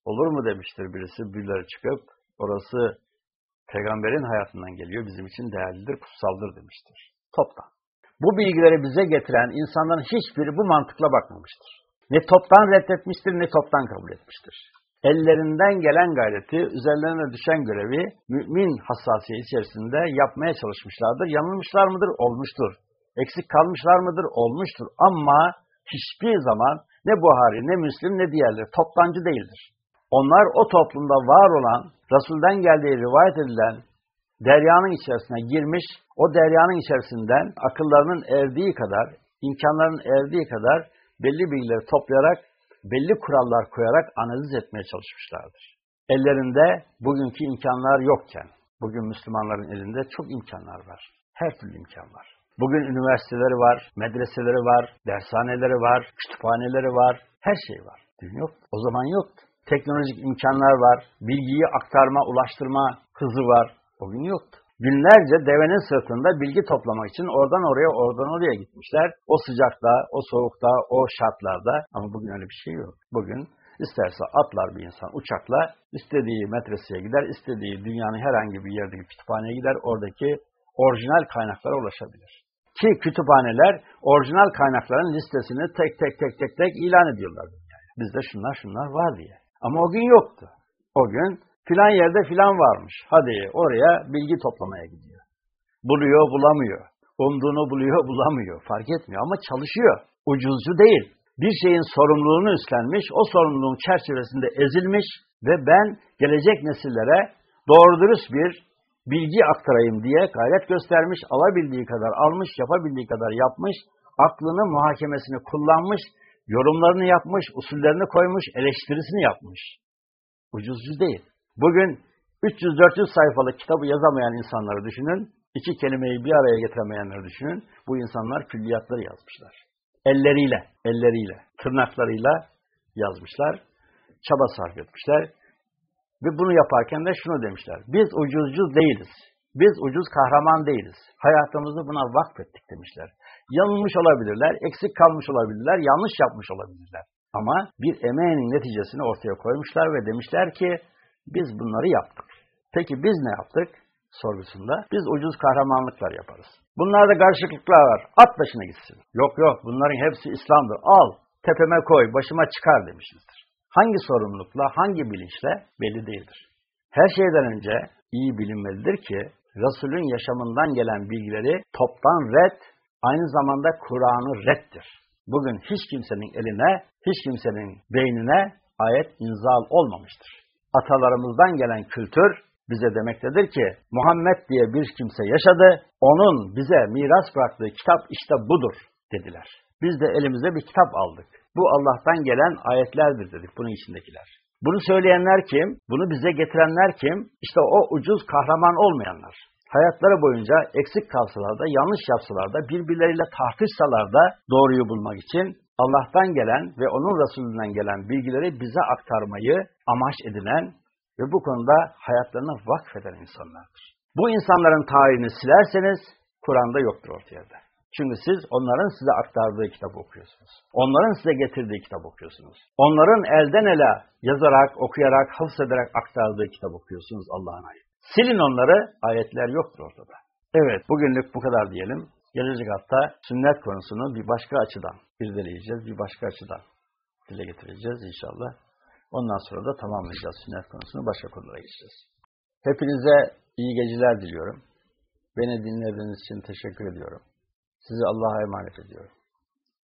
olur mu demiştir birisi birileri çıkıp orası peygamberin hayatından geliyor, bizim için değerlidir, kutsaldır demiştir. Toptan. Bu bilgileri bize getiren insanların hiçbiri bu mantıkla bakmamıştır. Ne toptan reddetmiştir ne toptan kabul etmiştir. Ellerinden gelen gayreti, üzerlerine düşen görevi mümin hassasiyet içerisinde yapmaya çalışmışlardır. Yanılmışlar mıdır? Olmuştur. Eksik kalmışlar mıdır? Olmuştur. Ama hiçbir zaman ne Buhari, ne Müslim, ne diğerleri toptancı değildir. Onlar o toplumda var olan, Resul'den geldiği rivayet edilen deryanın içerisine girmiş, o deryanın içerisinden akıllarının erdiği kadar, imkanların erdiği kadar belli bilgileri toplayarak, belli kurallar koyarak analiz etmeye çalışmışlardır. Ellerinde bugünkü imkanlar yokken, bugün Müslümanların elinde çok imkanlar var. Her türlü imkan var. Bugün üniversiteleri var, medreseleri var, dershaneleri var, kütüphaneleri var, her şey var. Dün yok. O zaman yoktu. Teknolojik imkanlar var, bilgiyi aktarma, ulaştırma hızı var. O gün yoktu. Günlerce devenin sırtında bilgi toplamak için oradan oraya, oradan oraya gitmişler. O sıcakta, o soğukta, o şartlarda. Ama bugün öyle bir şey yok. Bugün isterse atlar bir insan uçakla, istediği metreseye gider, istediği dünyanın herhangi bir yerdeki kütüphaneye gider, oradaki orijinal kaynaklara ulaşabilir. Ki kütüphaneler orijinal kaynakların listesini tek tek tek tek tek ilan ediyorlar. Bizde şunlar şunlar var diye. Ama o gün yoktu. O gün filan yerde filan varmış. Hadi oraya bilgi toplamaya gidiyor. Buluyor, bulamıyor. Umduğunu buluyor, bulamıyor. Fark etmiyor ama çalışıyor. Ucuzcu değil. Bir şeyin sorumluluğunu üstlenmiş, o sorumluluğun çerçevesinde ezilmiş ve ben gelecek nesillere doğru dürüst bir bilgi aktarayım diye gayret göstermiş, alabildiği kadar almış, yapabildiği kadar yapmış, aklını, muhakemesini kullanmış, yorumlarını yapmış, usullerini koymuş, eleştirisini yapmış. Ucuzcu değil. Bugün 300-400 sayfalık kitabı yazamayan insanları düşünün, iki kelimeyi bir araya getiremeyenleri düşünün, bu insanlar külliyatları yazmışlar. Elleriyle, elleriyle, tırnaklarıyla yazmışlar, çaba sarf etmişler. Ve bunu yaparken de şunu demişler, biz ucuzcu değiliz, biz ucuz kahraman değiliz, hayatımızı buna vakfettik demişler. Yanılmış olabilirler, eksik kalmış olabilirler, yanlış yapmış olabilirler. Ama bir emeğinin neticesini ortaya koymuşlar ve demişler ki, biz bunları yaptık. Peki biz ne yaptık? sorgusunda biz ucuz kahramanlıklar yaparız. Bunlarda karşılıklar var. At başına gitsin. Yok yok bunların hepsi İslam'dır. Al tepeme koy başıma çıkar demişizdir. Hangi sorumlulukla, hangi bilinçle belli değildir. Her şeyden önce iyi bilinmelidir ki Resul'ün yaşamından gelen bilgileri toptan red, aynı zamanda Kur'an'ı reddir. Bugün hiç kimsenin eline, hiç kimsenin beynine ayet inzal olmamıştır. Atalarımızdan gelen kültür bize demektedir ki Muhammed diye bir kimse yaşadı, onun bize miras bıraktığı kitap işte budur dediler. Biz de elimize bir kitap aldık. Bu Allah'tan gelen ayetlerdir dedik bunun içindekiler. Bunu söyleyenler kim? Bunu bize getirenler kim? İşte o ucuz kahraman olmayanlar. Hayatları boyunca eksik kalsalar da, yanlış yapsalar da, birbirleriyle tartışsalar da doğruyu bulmak için Allah'tan gelen ve onun Resulünden gelen bilgileri bize aktarmayı amaç edinen ve bu konuda hayatlarına vakfeden insanlardır. Bu insanların tarihini silerseniz Kur'an'da yoktur ortaya Çünkü siz onların size aktardığı kitabı okuyorsunuz. Onların size getirdiği kitabı okuyorsunuz. Onların elden ele yazarak, okuyarak, hafızederek aktardığı kitabı okuyorsunuz Allah'ın ayeti. Silin onları, ayetler yoktur ortada. Evet, bugünlük bu kadar diyelim. Gelecek hafta sünnet konusunu bir başka açıdan irdeleyeceğiz, bir başka açıdan dile getireceğiz inşallah. Ondan sonra da tamamlayacağız sünnet konusunu, başka konulara geçeceğiz. Hepinize iyi geceler diliyorum. Beni dinlediğiniz için teşekkür ediyorum. Sizi Allah'a emanet ediyorum.